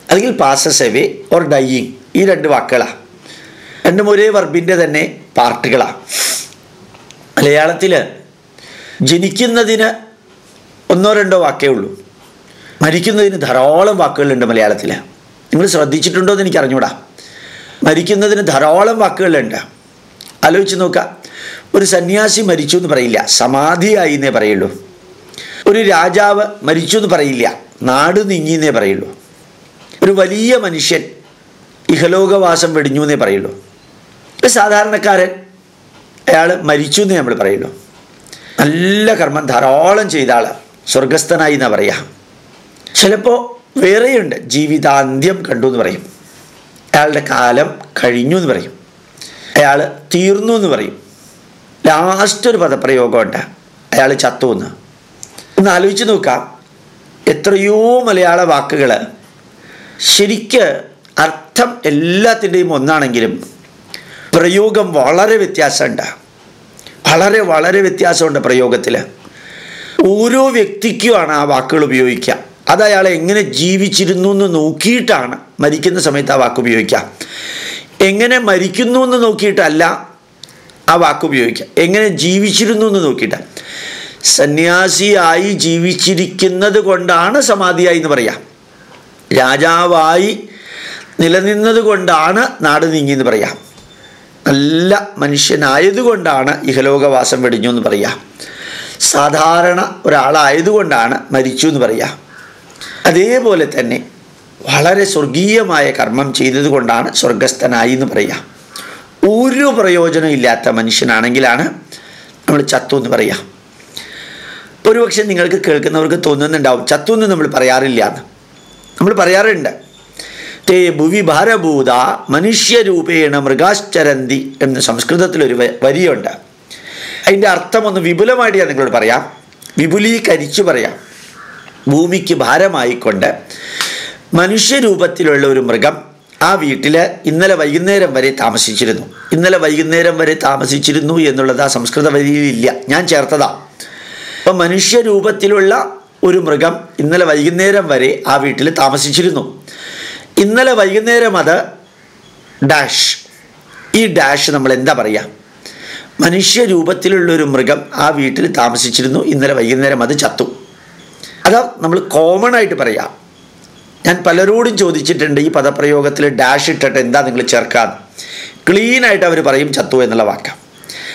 A: അല്ലെങ്കിൽ പാസസ് എവേ ഓർ ഡൈയിങ് ഈ രണ്ട് വാക്കുകളാണ് രണ്ടും ഒരേ വർബിന്റെ തന്നെ പാർട്ടുകളാണ് മലയാളത്തിൽ ജനിക്കുന്നതിന് ഒന്നോ രണ്ടോ വാക്കേ ഉള്ളൂ. മരിക്കുന്നതിന് ധാരാളം വാക്കുകളുണ്ട് മലയാളത്തിൽ നിങ്ങൾ ശ്രദ്ധിച്ചിട്ടുണ്ടോ എന്ന് എനിക്ക് അറിഞ്ഞൂടാ. മരിക്കുന്നതിന് ധാരാളം വാക്കുകളുണ്ട്. ആലോചിച്ച് നോക്കുക ഒരു സന്യാസി മരിച്ചു എന്ന് പറയില്ല. സമാധിയായി എന്നേ പറയുള്ളൂ. ഒരു രാജാവ് മരിച്ചു എന്ന് പറയില്ല. നാട് നീങ്ങി എന്നേ പറയുള്ളൂ. ഒരു വലിയ മനുഷ്യൻ ഇഹലോകവാസം വെടിഞ്ഞു എന്നേ പറയുള്ളൂ. ഒരു സാധാരണക്കാരൻ അയാൾ മരിച്ചു എന്ന് നമ്മൾ പറയുന്നു. നല്ല കർമ്മം ധാരാളം ചെയ്ത ആൾ സ്വർഗസ്ഥനായി എന്നാ പറയാ. ചിലപ്പോൾ വേറെയുണ്ട് ജീവിതാന്ത്യം കണ്ടു എന്ന് പറയും. അയാളുടെ കാലം കഴിഞ്ഞു എന്ന് പറയും. അയാൾ തീർന്നു എന്ന് പറയും. ലാസ്റ്റ് ഒരു പദപ്രയോഗമുണ്ട്. അയാൾ ചത്തു എന്ന്. ഒന്ന് ആലോചിച്ച് നോക്കാം. എത്രയോ മലയാള വാക്കുകൾ ശരിക്ക് അർത്ഥം എല്ലാത്തിന്റെയും ഒന്നാണെങ്കിലും പ്രയോഗം വളരെ വ്യത്യാസമുണ്ട്. വളരെ വളരെ വ്യത്യാസമുണ്ട് പ്രയോഗത്തിൽ ഓരോ വ്യക്തിക്കുമാണ് ആ വാക്കുകൾ ഉപയോഗിക്കുക. അത് അയാൾ എങ്ങനെ ജീവിച്ചിരുന്നു എന്ന് നോക്കിയിട്ടാണ് മരിക്കുന്ന സമയത്ത് ആ വാക്ക് ഉപയോഗിക്കുക. എങ്ങനെ മരിക്കുന്നു എന്ന് നോക്കിയിട്ടല്ല ആ വാക്ക് ഉപയോഗിക്കുക. എങ്ങനെ ജീവിച്ചിരുന്നു എന്ന് നോക്കിയിട്ടാണ് സന്യാസിയായി ജീവിച്ചിരിക്കുന്നത് കൊണ്ടാണ് സമാധിയായി എന്ന് പറയാം. രാജാവായി നിലനിന്നത് കൊണ്ടാണ് നാട് നീങ്ങി എന്ന് പറയാം. നല്ല മനുഷ്യനായതുകൊണ്ടാണ് ഇഹലോകവാസം വെടിഞ്ഞു എന്ന് പറയാം. സാധാരണ ഒരാളായതുകൊണ്ടാണ് മരിച്ചു എന്ന് പറയാം. അതേപോലെ തന്നെ വളരെ സ്വർഗീയമായ കർമ്മം ചെയ്തതുകൊണ്ടാണ് സ്വർഗസ്ഥനായി എന്ന് പറയാം. ഒരു പ്രയോജനം ഇല്ലാത്ത മനുഷ്യനാണെങ്കിലാണ് നമ്മൾ ചത്തു എന്ന് പറയാം. ഒരുപക്ഷെ നിങ്ങൾക്ക് കേൾക്കുന്നവർക്ക് തോന്നുന്നുണ്ടാവും ചത്തു എന്ന് നമ്മൾ പറയാറില്ല എന്ന്. നമ്മൾ പറയാറുണ്ട് തേ ഭുവി ഭാരഭൂത മനുഷ്യരൂപേണ മൃഗാശ്ചരന്തി എന്ന് സംസ്കൃതത്തിലൊരു വരിയുണ്ട്. അതിന്റെ അർത്ഥം ഒന്ന് വിപുലമായിട്ട് ഞാൻ നിങ്ങളോട് പറയാം. വിപുലീകരിച്ചു പറയാം. ഭൂമിക്ക് ഭാരമായിക്കൊണ്ട് മനുഷ്യരൂപത്തിലുള്ള ഒരു മൃഗം ആ വീട്ടിൽ ഇന്നലെ വൈകുന്നേരം വരെ താമസിച്ചിരുന്നു. ഇന്നലെ വൈകുന്നേരം വരെ താമസിച്ചിരുന്നു എന്നുള്ളത് ആ സംസ്കൃത വരിയിലില്ല ഞാൻ ചേർത്തതാ. അപ്പം മനുഷ്യരൂപത്തിലുള്ള ഒരു മൃഗം ഇന്നലെ വൈകുന്നേരം വരെ ആ വീട്ടിൽ താമസിച്ചിരുന്നു. ഇന്നലെ വൈകുന്നേരം അത് ഡാഷ്. ഈ ഡാഷ് നമ്മൾ എന്താ പറയുക മനുഷ്യരൂപത്തിലുള്ളൊരു മൃഗം ആ വീട്ടിൽ താമസിച്ചിരുന്നു. ഇന്നലെ വൈകുന്നേരം അത് ചത്തു. അതാ നമ്മൾ കോമൺ ആയിട്ട് പറയാം. ഞാൻ പലരോടും ചോദിച്ചിട്ടുണ്ട് ഈ പദപ്രയോഗത്തിൽ ഡാഷ് ഇട്ടിട്ട് എന്താ നിങ്ങൾ ചേർക്കാൻ ക്ലീനായിട്ട് അവർ പറയും ചത്തു എന്നുള്ള വാക്ക.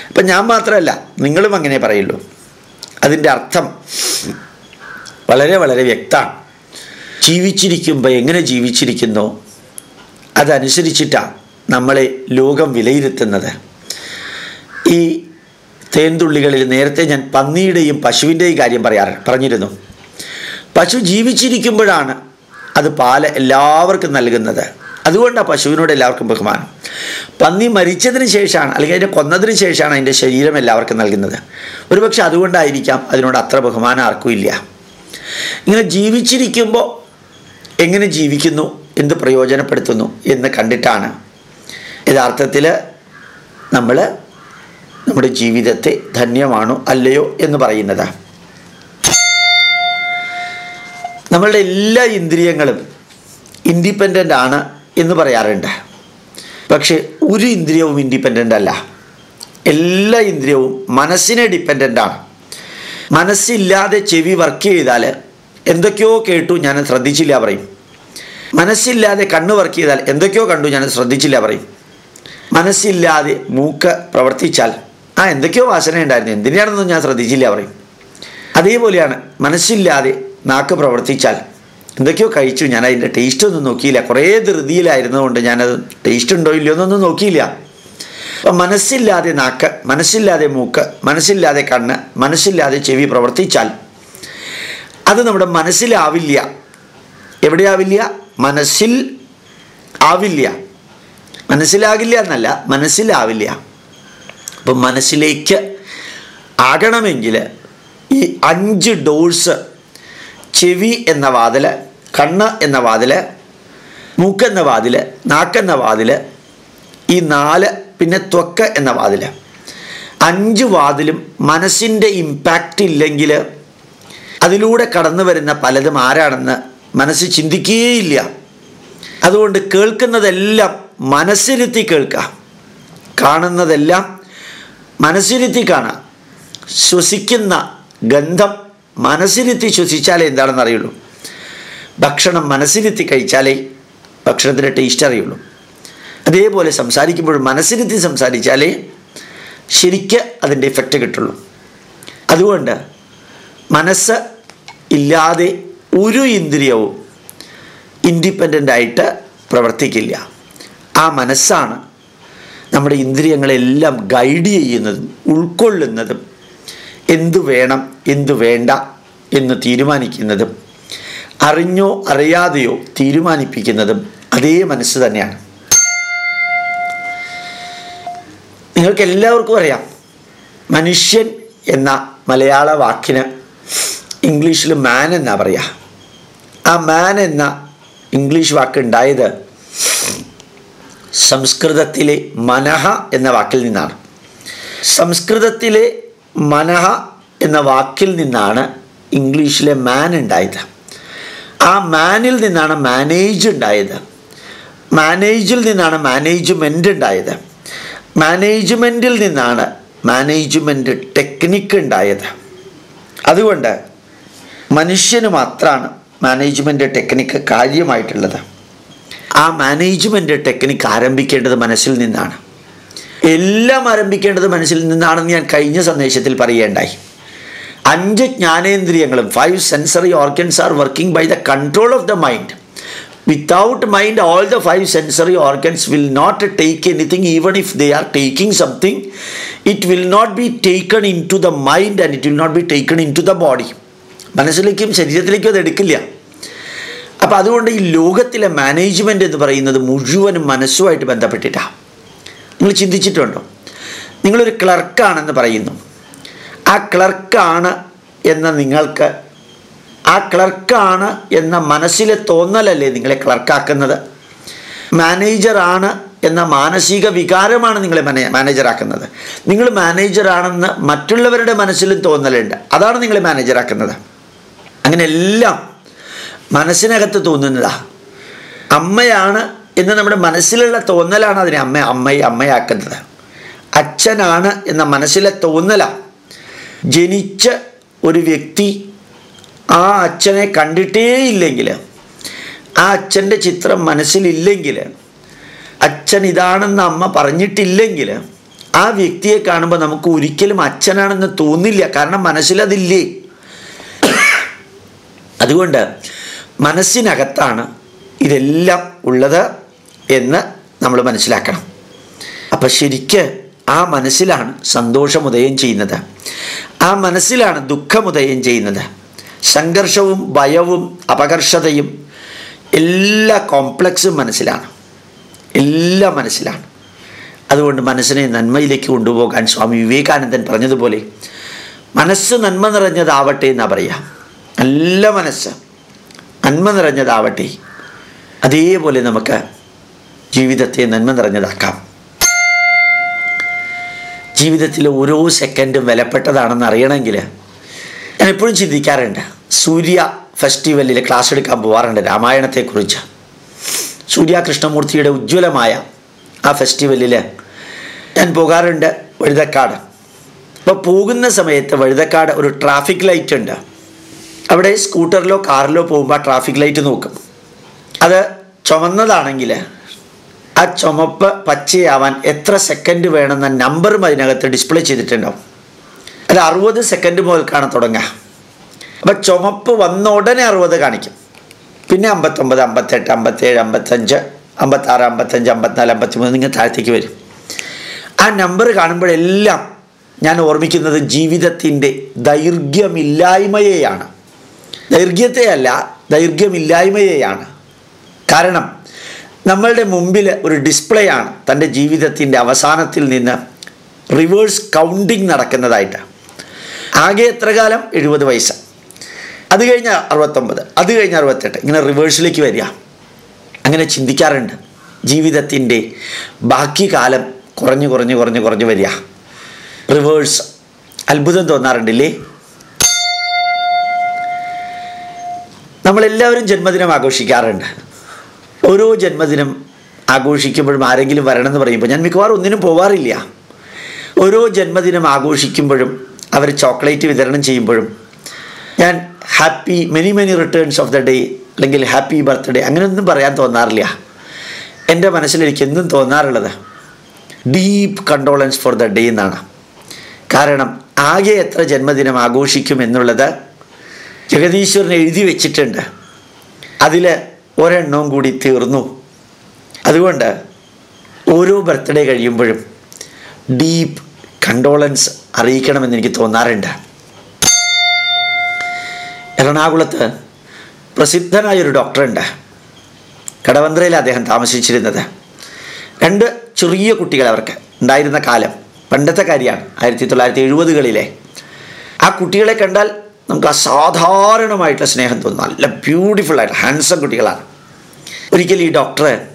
A: അപ്പം ഞാൻ മാത്രമല്ല നിങ്ങളും അങ്ങനെ പറയുള്ളൂ. അതിന്റെ അർത്ഥം വളരെ വളരെ വ്യക്തമാണ്. ജീവിച്ചിരിക്കുമ്പോൾ എങ്ങനെ ജീവിച്ചിരിക്കുന്നു? അതനുസരിച്ചിട്ടാണ് നമ്മളെ ലോകം വിലയിരുത്തുന്നത്. ഈ തേൻതുള്ളികളിൽ നേരത്തെ ഞാൻ പന്നിയുടെയും പശുവിന്റെയും കാര്യം പറയാറ് പറഞ്ഞിരുന്നു. പശു ജീവിച്ചിരിക്കുമ്പോഴാണ് അത് പാൽ എല്ലാവർക്കും നൽകുന്നത്. അതുകൊണ്ടാണ് പശുവിനോട് എല്ലാവർക്കും ബഹുമാനം. പന്നി മരിച്ചതിന് ശേഷമാണ് അല്ലെങ്കിൽ അതിന്റെ കൊന്നതിന് ശേഷമാണ് അതിന്റെ ശരീരം എല്ലാവർക്കും നൽകുന്നത്. ഒരുപക്ഷെ അതുകൊണ്ടായിരിക്കാം അതിനോട് അത്ര ബഹുമാനം ആർക്കും ഇല്ല. ഇങ്ങനെ ജീവിച്ചിരിക്കുമ്പോൾ എങ്ങനെ ജീവിക്കുന്നു എന്ത് പ്രയോജനപ്പെടുത്തുന്നു എന്ന് കണ്ടിട്ടാണ്. യഥാർത്ഥത്തിൽ നമ്മൾ നമ്മുടെ ജീവിതത്തെ ധന്യമാണോ അല്ലയോ എന്ന് പറയുന്നത്. നമ്മളുടെ എല്ലാ ഇന്ദ്രിയങ്ങളും ഇൻഡിപെൻഡന്റ് ആണ് എന്ന് പറയാറുണ്ട്. പക്ഷേ ഒരു ഇന്ദ്രിയവും ഇൻഡിപെൻഡന്റ് അല്ല. എല്ലാ ഇന്ദ്രിയവും മനസ്സിനെ ഡിപ്പെൻഡന്റ് ആണ്. മനസ്സില്ലാതെ ചെവി വർക്ക് ചെയ്താൽ എന്തൊക്കെയോ കേട്ടു ഞാൻ ശ്രദ്ധിച്ചില്ല പറയും. മനസ്സില്ലാതെ കണ്ണ് വർക്ക് ചെയ്താൽ എന്തൊക്കെയോ കണ്ടു ഞാൻ ശ്രദ്ധിച്ചില്ല പറയും. മനസ്സില്ലാതെ മൂക്ക് പ്രവർത്തിച്ചാൽ ആ എന്തൊക്കെയോ വാസന ഉണ്ടായിരുന്നു എന്തിനാണെന്നും ഞാൻ ശ്രദ്ധിച്ചില്ല പറയും. അതേപോലെയാണ് മനസ്സില്ലാതെ നാക്ക് പ്രവർത്തിച്ചാൽ എന്തൊക്കെയോ കഴിച്ചു ഞാൻ അതിന്റെ ടേസ്റ്റ് ഒന്നും നോക്കിയില്ല. കുറേ ധൃതിയിലായിരുന്നതുകൊണ്ട് ഞാനത് ടേസ്റ്റ് ഉണ്ടോ ഇല്ലയോ എന്നൊന്നും നോക്കിയില്ല. അപ്പം മനസ്സില്ലാതെ നാക്ക് മനസ്സില്ലാതെ മൂക്ക് മനസ്സില്ലാതെ കണ്ണ് മനസ്സില്ലാതെ ചെവി പ്രവർത്തിച്ചാൽ അത് നമ്മുടെ മനസ്സിലാവില്ല എവിടെയാവില്ല മനസ്സിൽ ആവില്ല. മനസ്സിലാകില്ല എന്നല്ല മനസ്സിലാവില്ല അപ്പം മനസ്സിലേക്ക് ആകണമെങ്കിൽ ഈ അഞ്ച് ഡോഴ്സ് ചെവി എന്ന വാതിൽ കണ്ണ് എന്ന വാതിൽ മൂക്കെന്ന വാതിൽ നാക്കെന്ന വാതിൽ ഈ നാല് പിന്നെ ത്വക്ക് എന്ന വാതിൽ. അഞ്ച് വാതിലും മനസ്സിന്റെ ഇമ്പാക്റ്റ് ഇല്ലെങ്കിൽ അതിലൂടെ കടന്നു വരുന്ന പലതും ആരാണെന്ന് മനസ്സ് ചിന്തിക്കുകയില്ല. അതുകൊണ്ട് കേൾക്കുന്നതെല്ലാം മനസ്സിരുത്തി കേൾക്കാം. കാണുന്നതെല്ലാം മനസ്സിരുത്തി കാണാം. ശ്വസിക്കുന്ന ഗന്ധം മനസ്സിരുത്തി ശ്വസിച്ചാലേ എന്താണെന്ന് അറിയുള്ളൂ. ഭക്ഷണം മനസ്സിരുത്തി കഴിച്ചാലേ ഭക്ഷണത്തിന്റെ ടേസ്റ്റ് അറിയുള്ളൂ. അതേപോലെ സംസാരിക്കുമ്പോഴും മനസ്സിരുത്തി സംസാരിച്ചാലേ ശരിക്ക് അതിന്റെ ഇഫക്റ്റ് കിട്ടുള്ളൂ. അതുകൊണ്ട് മനസ്സ് ഇല്ലാതെ ഒരു ഇന്ദ്രിയവും ഇൻഡിപെൻഡന്റ് ആയിട്ട് പ്രവർത്തിക്കില്ല. ആ മനസ്സാണ് നമ്മുടെ ഇന്ദ്രിയങ്ങളെല്ലാം ഗൈഡ് ചെയ്യുന്നതും ഉൾക്കൊള്ളുന്നതും എന്തു വേണം എന്തു വേണ്ട എന്ന് തീരുമാനിക്കുന്നതും അറിഞ്ഞോ അറിയാതെയോ തീരുമാനിപ്പിക്കുന്നതും അതേ മനസ്സ് തന്നെയാണ്. നിങ്ങൾക്ക് എല്ലാവർക്കും അറിയാം മനുഷ്യൻ എന്ന മലയാള വാക്കിന് ഇംഗ്ലീഷിൽ മാൻ എന്നാ പറയുക ആ മാൻ എന്ന ഇംഗ്ലീഷ് വാക്കുണ്ടായത് സംസ്കൃതത്തിലെ മനഹ എന്ന വാക്കിൽ നിന്നാണ്. സംസ്കൃതത്തിലെ മനഹ എന്ന വാക്കിൽ നിന്നാണ് ഇംഗ്ലീഷിലെ മാൻ ഉണ്ടായത്. ആ മാനിൽ നിന്നാണ് മാനേജ് ഉണ്ടായത്. മാനേജിൽ നിന്നാണ് മാനേജ്മെന്റ് ഉണ്ടായത്. മാനേജ്മെന്റിൽ നിന്നാണ് മാനേജ്മെന്റ് ടെക്നിക്ക് ഉണ്ടായത്. അതുകൊണ്ട് മനുഷ്യന് മാത്രമാണ് മാനേജ്മെന്റ് ടെക്നിക്ക് കാര്യമായിട്ടുള്ളത്. ആ മാനേജ്മെന്റ് ടെക്നിക്ക് ആരംഭിക്കേണ്ടത് മനസ്സിൽ നിന്നാണ്. എല്ലാം ആരംഭിക്കേണ്ടത് മനസ്സിൽ നിന്നാണെന്ന് ഞാൻ കഴിഞ്ഞ സന്ദേശത്തിൽ പറയേണ്ടായി അഞ്ച് ജ്ഞാനേന്ദ്രിയങ്ങളും five sensory organs are working by the control of the mind without mind all the five sensory organs will not take anything even if they are taking something it will not be taken into the mind and it will not be taken into the body മനസ്സിലേക്കും ശരീരത്തിലേക്കും അത് എടുക്കില്ല. അപ്പം അതുകൊണ്ട് ഈ ലോകത്തിലെ management എന്ന് പറയുന്നത് മുഴുവനും മനസ്സുമായിട്ട് ബന്ധപ്പെട്ടിട്ടാണ് നിങ്ങൾ ചിന്തിച്ചിട്ടുണ്ടോ? നിങ്ങളൊരു ക്ലർക്കാണെന്ന് പറയുന്നു. ആ ക്ലർക്കാണ് എന്ന നിങ്ങൾക്ക് ആ ക്ലർക്കാണ് എന്ന മനസ്സിലെ തോന്നലല്ലേ നിങ്ങളെ ക്ലർക്കാക്കുന്നത് മാനേജറാണ് എന്ന മാനസിക വികാരമാണ് നിങ്ങളെ മാനേ മാനേജറാക്കുന്നത് നിങ്ങൾ മാനേജറാണെന്ന് മറ്റുള്ളവരുടെ മനസ്സിലും തോന്നലുണ്ട്. അതാണ് നിങ്ങളെ മാനേജറാക്കുന്നത് അങ്ങനെ എല്ലാം മനസ്സിനകത്ത് തോന്നുന്നതാ. അമ്മയാണ് എന്ന് നമ്മുടെ മനസ്സിലുള്ള തോന്നലാണ് അതിനെ അമ്മ അമ്മയെ അമ്മയാക്കുന്നത്. അച്ഛനാണ് എന്ന മനസ്സിലെ തോന്നലാണ് ജനിച്ച ഒരു വ്യക്തി ആ അച്ഛനെ കണ്ടിട്ടേ ഇല്ലെങ്കിൽ ആ അച്ഛന്റെ ചിത്രം മനസ്സിലില്ലെങ്കിൽ അച്ഛൻ ഇതാണെന്ന് അമ്മ പറഞ്ഞിട്ടില്ലെങ്കിൽ ആ വ്യക്തിയെ കാണുമ്പോൾ നമുക്ക് ഒരിക്കലും അച്ഛനാണെന്ന് തോന്നില്ല. കാരണം മനസ്സിലതില്ലേ? അതുകൊണ്ട് മനസ്സിനകത്താണ് ഇതെല്ലാം ഉള്ളത് എന്ന് നമ്മൾ മനസ്സിലാക്കണം. അപ്പം ശരിക്ക് ആ മനസ്സിലാണ് സന്തോഷമുദയം ചെയ്യുന്നത്. ആ മനസ്സിലാണ് ദുഃഖമുദയം ചെയ്യുന്നത്. സംഘർഷവും ഭയവും അപകർഷതയും എല്ലാ കോംപ്ലക്സും മനസ്സിലാണ്. എല്ലാം മനസ്സിലാണ്. അതുകൊണ്ട് മനസ്സിനെ നന്മയിലേക്ക് കൊണ്ടുപോകാൻ സ്വാമി വിവേകാനന്ദൻ പറഞ്ഞതുപോലെ മനസ്സ് നന്മ നിറഞ്ഞതാവട്ടെ എന്നാണ് പറയാം. നല്ല മനസ്സ്. നന്മ നിറഞ്ഞതാവട്ടെ. അതേപോലെ നമുക്ക് ജീവിതത്തെ നന്മ നിറഞ്ഞതാക്കാം. ജീവിതത്തിലെ ഓരോ സെക്കൻഡും വിലപ്പെട്ടതാണെന്ന് അറിയണമെങ്കിൽ ഞാൻ എപ്പോഴും ചിന്തിക്കാറുണ്ട്. സൂര്യ ഫെസ്റ്റിവലിൽ ക്ലാസ് എടുക്കാൻ പോവാറുണ്ട് രാമായണത്തെക്കുറിച്ച്. സൂര്യ കൃഷ്ണമൂർത്തിയുടെ ഉജ്ജ്വലമായ ആ ഫെസ്റ്റിവലിൽ ഞാൻ പോകാറുണ്ട് വഴുതക്കാട്. അപ്പോൾ പോകുന്ന സമയത്ത് വഴുതക്കാട് ഒരു ട്രാഫിക് ലൈറ്റ് ഉണ്ട്. അവിടെ സ്കൂട്ടറിലോ കാറിലോ പോകുമ്പോൾ ട്രാഫിക് ലൈറ്റ് നോക്കും. അത് ചുമന്നതാണെങ്കിൽ ആ ചുമപ്പ് പച്ചയാവാൻ എത്ര സെക്കൻഡ് വേണമെന്ന നമ്പറും അതിനകത്ത് ഡിസ്പ്ലേ ചെയ്തിട്ടുണ്ടാവും. അത് അറുപത് സെക്കൻഡ് മുതൽക്കാണ് തുടങ്ങുക. അപ്പം ചുമപ്പ് വന്ന ഉടനെ അറുപത് കാണിക്കും. പിന്നെ അമ്പത്തൊമ്പത് അമ്പത്തെട്ട് അമ്പത്തേഴ് അമ്പത്തഞ്ച് അമ്പത്താറ് അമ്പത്തഞ്ച് അമ്പത്തിനാല് അമ്പത്തിമൂന്ന് ഇങ്ങനെ താഴത്തേക്ക് വരും. ആ നമ്പർ കാണുമ്പോഴെല്ലാം ഞാൻ ഓർമ്മിക്കുന്നത് ജീവിതത്തിന്റെ ദൈർഘ്യമില്ലായ്മയെയാണ്. ദൈർഘ്യത്തെയല്ല ദൈർഘ്യമില്ലായ്മയെയാണ്. കാരണം നമ്മളുടെ മുമ്പിൽ ഒരു ഡിസ്പ്ലേ ആണ് തന്റെ ജീവിതത്തിന്റെ അവസാനത്തിൽ നിന്ന് റിവേഴ്സ് കൗണ്ടിങ് നടക്കുന്നതായിട്ട്. ആകെ എത്ര കാലം? എഴുപത് വയസ്സ്. അത് കഴിഞ്ഞ് അറുപത്തൊമ്പത് അത് കഴിഞ്ഞ് അറുപത്തെട്ട്. ഇങ്ങനെ റിവേഴ്സിലേക്ക് വരിക. അങ്ങനെ ചിന്തിക്കാറുണ്ട്. ജീവിതത്തിന്റെ ബാക്കി കാലം കുറഞ്ഞു കുറഞ്ഞു കുറഞ്ഞു കുറഞ്ഞു വരിക. റിവേഴ്സ്. അത്ഭുതം തോന്നാറുണ്ടില്ലേ? നമ്മളെല്ലാവരും ജന്മദിനം ആഘോഷിക്കാറുണ്ട്. ഓരോ ജന്മദിനം ആഘോഷിക്കുമ്പോഴും ആരെങ്കിലും വരണമെന്ന് പറയുമ്പോൾ ഞാൻ മിക്കവാറും ഒന്നിനും പോവാറില്ല. ഓരോ ജന്മദിനം ആഘോഷിക്കുമ്പോഴും അവർ ചോക്ലേറ്റ് വിതരണം ചെയ്യുമ്പോഴും ഞാൻ happy many many returns of the day അല്ലെങ്കിൽ ഹാപ്പി ബർത്ത്ഡേ അങ്ങനെയൊന്നും പറയാൻ തോന്നാറില്ല. എന്റെ മനസ്സിൽ എനിക്ക് എന്നും തോന്നാറുള്ളത് deep condolences for the day എന്നാണ്. കാരണം ആകെ എത്ര ജന്മദിനം ആഘോഷിക്കും എന്നുള്ളത് ജഗദീശ്വരൻ എഴുതി വെച്ചിട്ടുണ്ട്. അതിൽ ഒരെണ്ണവും കൂടി തീർന്നു. അതുകൊണ്ട് ഓരോ ബർത്ത്ഡേ കഴിയുമ്പോഴും ഡീപ്പ് കണ്ടോളൻസ് അറിയിക്കണമെന്ന് എനിക്ക് തോന്നാറുണ്ട്. എറണാകുളത്ത് പ്രസിദ്ധനായൊരു ഡോക്ടറുണ്ട്. കടവന്ത്രയിൽ അദ്ദേഹം താമസിച്ചിരുന്നത്. രണ്ട് ചെറിയ കുട്ടികൾ അവർക്ക് ഉണ്ടായിരുന്ന കാലം. പണ്ടത്തെ കാര്യമാണ് ആയിരത്തി തൊള്ളായിരത്തി എഴുപതുകളിലെ. ആ കുട്ടികളെ കണ്ടാൽ നമുക്ക് അസാധാരണമായിട്ടുള്ള സ്നേഹം തോന്നും നല്ല ബ്യൂട്ടിഫുൾ ആയിട്ട് ഹാൻസം കുട്ടികളാണ്. ഒരിക്കലും ഈ ഡോക്ടറെ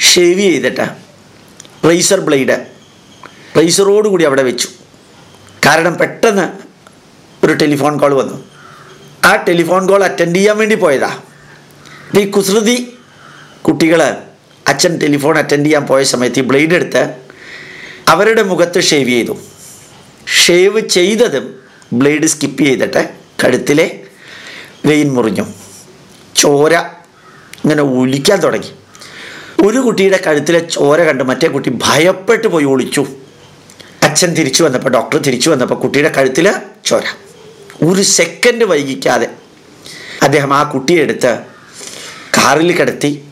A: ഷേവ് ചെയ്തിട്ട് റേസർ ബ്ലേഡ് റേസറോട് കൂടി അവിടെ വെച്ചു. കാരണം പെട്ടെന്ന് ഒരു ടെലിഫോൺ കോൾ വന്നു. ആ ടെലിഫോൺ കോൾ അറ്റൻഡ് ചെയ്യാൻ വേണ്ടി പോയതാ. ഈ കുസൃതി കുട്ടികൾ അച്ഛൻ ടെലിഫോൺ അറ്റൻഡ് ചെയ്യാൻ പോയ സമയത്ത് ഈ ബ്ലേഡ് എടുത്ത് അവരുടെ മുഖത്ത് ഷേവ് ചെയ്തു. ഷേവ് ചെയ്തതും ബ്ലേഡ് സ്കിപ്പ് ചെയ്തിട്ട് കഴുത്തിലെ വെയിൻ മുറിഞ്ഞു. ചോര ഇങ്ങനെ ഒലിക്കാൻ തുടങ്ങി. ഒരു കുട്ടിയുടെ കഴുത്തിലെ ചോര കണ്ട് മറ്റേ കുട്ടി ഭയപ്പെട്ട് പോയി ഒളിച്ചു. അച്ഛൻ തിരിച്ചു വന്നപ്പോൾ ഡോക്ടർ തിരിച്ചു വന്നപ്പോൾ കുട്ടിയുടെ കഴുത്തിൽ ചോര. ഒരു സെക്കൻഡ് വൈകിക്കാതെ അദ്ദേഹം ആ കുട്ടിയെ എടുത്ത് കാറിൽ കിടത്തി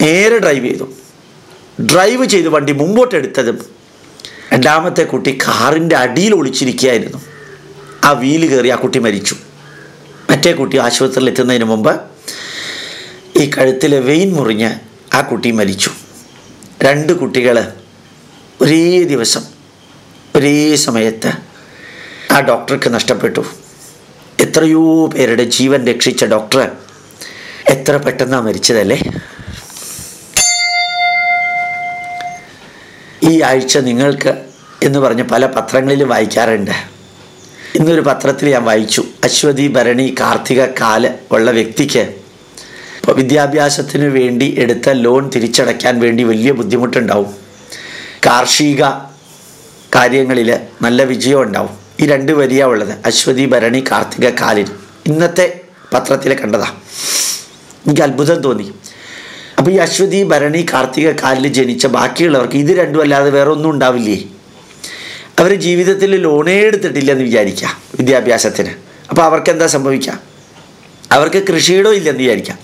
A: നേരെ ഡ്രൈവ് ചെയ്തു. ഡ്രൈവ് ചെയ്ത് വണ്ടി മുമ്പോട്ടെടുത്തതും രണ്ടാമത്തെ കുട്ടി കാറിന്റെ അടിയിൽ ഒളിച്ചിരിക്കുകയായിരുന്നു. ആ വീൽ കയറി ആ കുട്ടി മരിച്ചു. മറ്റേ കുട്ടി ആശുപത്രിയിൽ എത്തുന്നതിന് മുമ്പ് ഈ കഴുത്തിലെ വെയിൻ മുറിഞ്ഞ് ആ കുട്ടി മരിച്ചു. രണ്ട് കുട്ടികൾ ഒരേ ദിവസം ഒരേ സമയത്ത് ആ ഡോക്ടർക്ക് നഷ്ടപ്പെട്ടു. എത്രയോ പേരുടെ ജീവൻ രക്ഷിച്ച ഡോക്ടർ എത്ര പെട്ടെന്നാണ് മരിച്ചതല്ലേ? ഈ ആഴ്ച നിങ്ങൾക്ക് എന്ന് പറഞ്ഞ് പല പത്രങ്ങളിൽ വായിക്കാറുണ്ട്. ഇന്നൊരു പത്രത്തിൽ ഞാൻ വായിച്ചു. അശ്വതി ഭരണി കാർത്തിക കാൽ ഉള്ള വ്യക്തിക്ക് വിദ്യാഭ്യാസത്തിന് വേണ്ടി എടുത്ത ലോൺ തിരിച്ചടയ്ക്കാൻ വേണ്ടി വലിയ ബുദ്ധിമുട്ടുണ്ടാവും. കാർഷിക കാര്യങ്ങളിൽ നല്ല വിജയം ഉണ്ടാവും. ഈ രണ്ട് വരിയാണ് ഉള്ളത്. അശ്വതി ഭരണി കാർത്തിക കാലിൽ ഇന്നത്തെ പത്രത്തിൽ കണ്ടതാ. എനിക്ക് അത്ഭുതം തോന്നി. അപ്പോൾ ഈ അശ്വതി ഭരണി കാർത്തിക കാലിൽ ജനിച്ച ബാക്കിയുള്ളവർക്ക് ഇത് രണ്ടും അല്ലാതെ വേറെ ഒന്നും ഉണ്ടാവില്ലേ? അവർ ജീവിതത്തിൽ ലോണേ എടുത്തിട്ടില്ല എന്ന് വിചാരിക്കുക വിദ്യാഭ്യാസത്തിന്. അപ്പോൾ അവർക്ക് എന്താ സംഭവിക്കുക അവർക്ക് കൃഷിയിടം ഇല്ലെന്ന് വിചാരിക്കാം.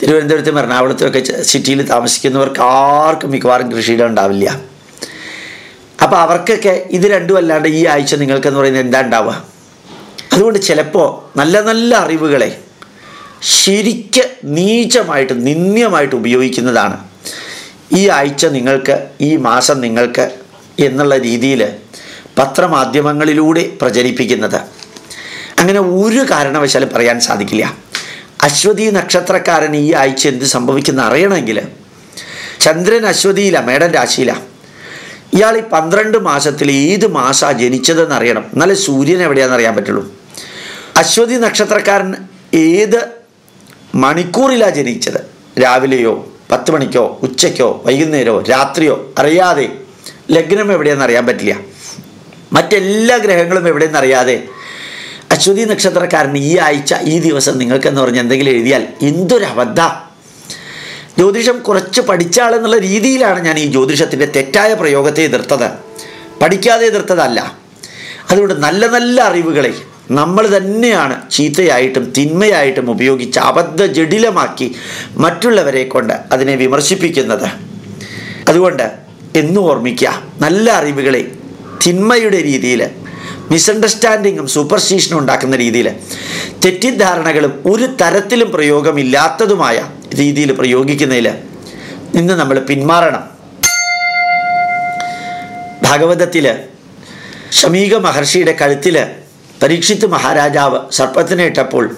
A: തിരുവനന്തപുരത്തും എറണാകുളത്തും ഒക്കെ സിറ്റിയിൽ താമസിക്കുന്നവർക്ക് ആർക്കും മിക്കവാറും കൃഷിയിടം ഉണ്ടാവില്ല. അപ്പോൾ അവർക്കൊക്കെ ഇത് രണ്ടും അല്ലാണ്ട് ഈ ആഴ്ച നിങ്ങൾക്കെന്ന് പറയുന്നത് എന്താ ഉണ്ടാവുക? അതുകൊണ്ട് ചിലപ്പോൾ നല്ല നല്ല അറിവുകളെ ശരിക്ക് നീചമായിട്ട് നിന്ദ്യമായിട്ട് ഉപയോഗിക്കുന്നതാണ് ഈ ആഴ്ച നിങ്ങൾക്ക് ഈ മാസം നിങ്ങൾക്ക് എന്നുള്ള രീതിയിൽ പത്രമാധ്യമങ്ങളിലൂടെ പ്രചരിപ്പിക്കുന്നത്. അങ്ങനെ ഒരു കാരണവശാലും പറയാൻ സാധിക്കില്ല. അശ്വതി നക്ഷത്രക്കാരൻ ഈ ആഴ്ച എന്ത് സംഭവിക്കുന്ന അറിയണമെങ്കിൽ ചന്ദ്രൻ അശ്വതിയില മേടൻ രാശിയില. ഇയാൾ ഈ പന്ത്രണ്ട് മാസത്തിൽ ഏത് മാസമാണ് ജനിച്ചതെന്ന് അറിയണം. എന്നാലേ സൂര്യൻ എവിടെയാണെന്ന് അറിയാൻ പറ്റുള്ളൂ. അശ്വതി നക്ഷത്രക്കാരൻ ഏത് മണിക്കൂറിലാണ് ജനിച്ചത്? രാവിലെയോ പത്ത് മണിക്കോ ഉച്ചയ്ക്കോ വൈകുന്നേരമോ രാത്രിയോ അറിയാതെ ലഗ്നം എവിടെയാണെന്ന് അറിയാൻ പറ്റില്ല. മറ്റെല്ലാ ഗ്രഹങ്ങളും എവിടെയെന്ന് അറിയാതെ അശ്വതി നക്ഷത്രക്കാരൻ ഈ ആഴ്ച ഈ ദിവസം നിങ്ങൾക്കെന്ന് പറഞ്ഞ് എന്തെങ്കിലും എഴുതിയാൽ എന്തൊരു അബദ്ധ ജ്യോതിഷം കുറച്ച് പഠിച്ചാളെന്നുള്ള രീതിയിലാണ് ഞാൻ ഈ ജ്യോതിഷത്തിന്റെ തെറ്റായ പ്രയോഗത്തെ എതിർത്തത്. പഠിക്കാതെ എതിർത്തതല്ല. അതുകൊണ്ട് നല്ല നല്ല അറിവുകളെ നമ്മൾ തന്നെയാണ് ചീത്തയായിട്ടും തിന്മയായിട്ടും ഉപയോഗിച്ച് അബദ്ധ ജടിലമാക്കി മറ്റുള്ളവരെ കൊണ്ട് അതിനെ വിമർശിപ്പിക്കുന്നത്. അതുകൊണ്ട് എന്നും ഓർമ്മിക്കുക നല്ല അറിവുകളെ തിന്മയുടെ രീതിയിൽ മിസ്അണ്ടർസ്റ്റാൻഡിങ്ങും സൂപ്പർസ്റ്റീഷനും ഉണ്ടാക്കുന്ന രീതിയിൽ തെറ്റിദ്ധാരണകളും ഒരു തരത്തിലും പ്രയോഗമില്ലാത്തതുമായ രീതിയിൽ പ്രയോഗിക്കുന്നതിൽ നിന്ന് നമ്മൾ പിന്മാറണം. ഭാഗവതത്തിൽ ശമീക മഹർഷിയുടെ കഴുത്തിൽ പരീക്ഷിത്ത് മഹാരാജാവ് സർപ്പത്തിനെ ഇട്ടപ്പോൾ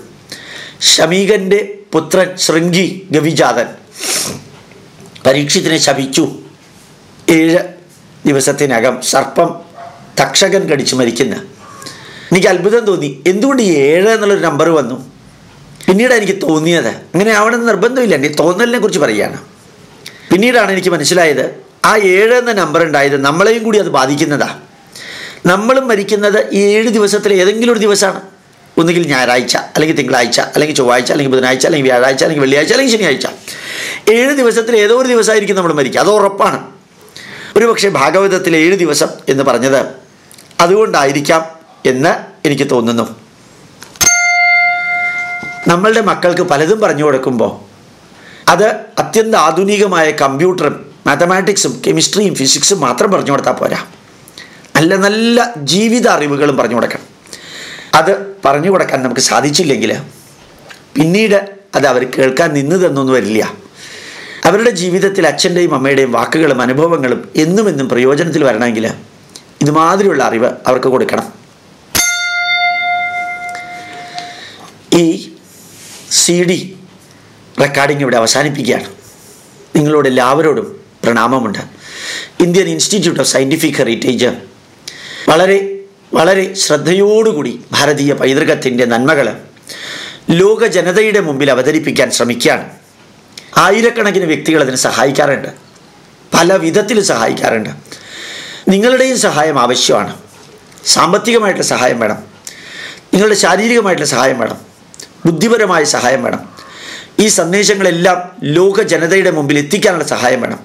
A: ഷമീകന്റെ പുത്രൻ ശൃംഗി ഗവിജാതൻ പരീക്ഷത്തിനെ ശപിച്ചു. ഏഴ് ദിവസത്തിനകം സർപ്പം തക്ഷകൻ കടിച്ചു മരിക്കുന്ന. എനിക്ക് അത്ഭുതം തോന്നി. എന്തുകൊണ്ട് ഏഴ് എന്നുള്ളൊരു നമ്പർ വന്നു? പിന്നീട് എനിക്ക് തോന്നിയത്. അങ്ങനെ ആവണമെന്ന് നിർബന്ധമില്ല. എന്റെ തോന്നലിനെ കുറിച്ച് പറയുകയാണ്. പിന്നീടാണ് എനിക്ക് മനസ്സിലായത് ആ ഏഴ് എന്ന നമ്പർ ഉണ്ടായത് നമ്മളെയും കൂടി അത് ബാധിക്കുന്നതാ. നമ്മളും മരിക്കുന്നത് ഈ ഏഴ് ദിവസത്തിലെ ഏതെങ്കിലും ഒരു ദിവസമാണ്. ഒന്നുകിൽ ഞായറാഴ്ച അല്ലെങ്കിൽ തിങ്കളാഴ്ച അല്ലെങ്കിൽ ചൊവ്വാഴ്ച അല്ലെങ്കിൽ ബുധനാഴ്ച അല്ലെങ്കിൽ വ്യാഴാഴ്ച അല്ലെങ്കിൽ വെള്ളിയാഴ്ച അല്ലെങ്കിൽ ശനിയാഴ്ച. ഏഴ് ദിവസത്തിൽ ഏതോ ഒരു ദിവസമായിരിക്കും നമ്മൾ മരിക്കുക. അത് ഉറപ്പാണ്. ഒരുപക്ഷെ ഭാഗവതത്തിൽ ഏഴ് ദിവസം എന്ന് പറഞ്ഞത് അതുകൊണ്ടായിരിക്കാം എന്ന് എനിക്ക് തോന്നുന്നു. നമ്മളുടെ മക്കൾക്ക് പലതും പറഞ്ഞു കൊടുക്കുമ്പോൾ അത് അത്യന്ത ആധുനികമായ കമ്പ്യൂട്ടറും മാത്തമാറ്റിക്സും കെമിസ്ട്രിയും ഫിസിക്സും മാത്രം പറഞ്ഞു കൊടുത്താൽ പോരാ. നല്ല നല്ല ജീവിത അറിവുകളും പറഞ്ഞു കൊടുക്കണം. അത് പറഞ്ഞു കൊടുക്കാൻ നമുക്ക് സാധിച്ചില്ലെങ്കിൽ പിന്നീട് അത് അവർ കേൾക്കാൻ നിന്ന് തന്നൊന്നും വരില്ല. അവരുടെ ജീവിതത്തിൽ അച്ഛന്റെയും അമ്മയുടെയും വാക്കുകളും അനുഭവങ്ങളും എന്നും എന്നും പ്രയോജനത്തിൽ വരണമെങ്കിൽ ഇതുമാതിരിയുള്ള അറിവ് അവർക്ക് കൊടുക്കണം. ഈ സി ഡി റെക്കോർഡിംഗ് ഇവിടെ അവസാനിപ്പിക്കുകയാണ്. നിങ്ങളോട് എല്ലാവരോടും പ്രണാമമുണ്ട്. Indian Institute of Scientific Heritage വളരെ വളരെ ശ്രദ്ധയോടുകൂടി ഭാരതീയ പൈതൃകത്തിന്റെ നന്മകൾ ലോക ജനതയുടെ മുമ്പിൽ അവതരിപ്പിക്കാൻ ശ്രമിക്കുകയാണ്. ആയിരക്കണക്കിന് വ്യക്തികൾ അതിന് സഹായിക്കാറുണ്ട്. പല വിധത്തിൽ സഹായിക്കാറുണ്ട്. നിങ്ങളുടെയും സഹായം ആവശ്യമാണ്. സാമ്പത്തികമായിട്ടുള്ള സഹായം വേണം. നിങ്ങളുടെ ശാരീരികമായിട്ടുള്ള സഹായം വേണം. ബുദ്ധിപരമായ സഹായം വേണം. ഈ സന്ദേശങ്ങളെല്ലാം ലോക ജനതയുടെ മുമ്പിൽ എത്തിക്കാനുള്ള സഹായം വേണം.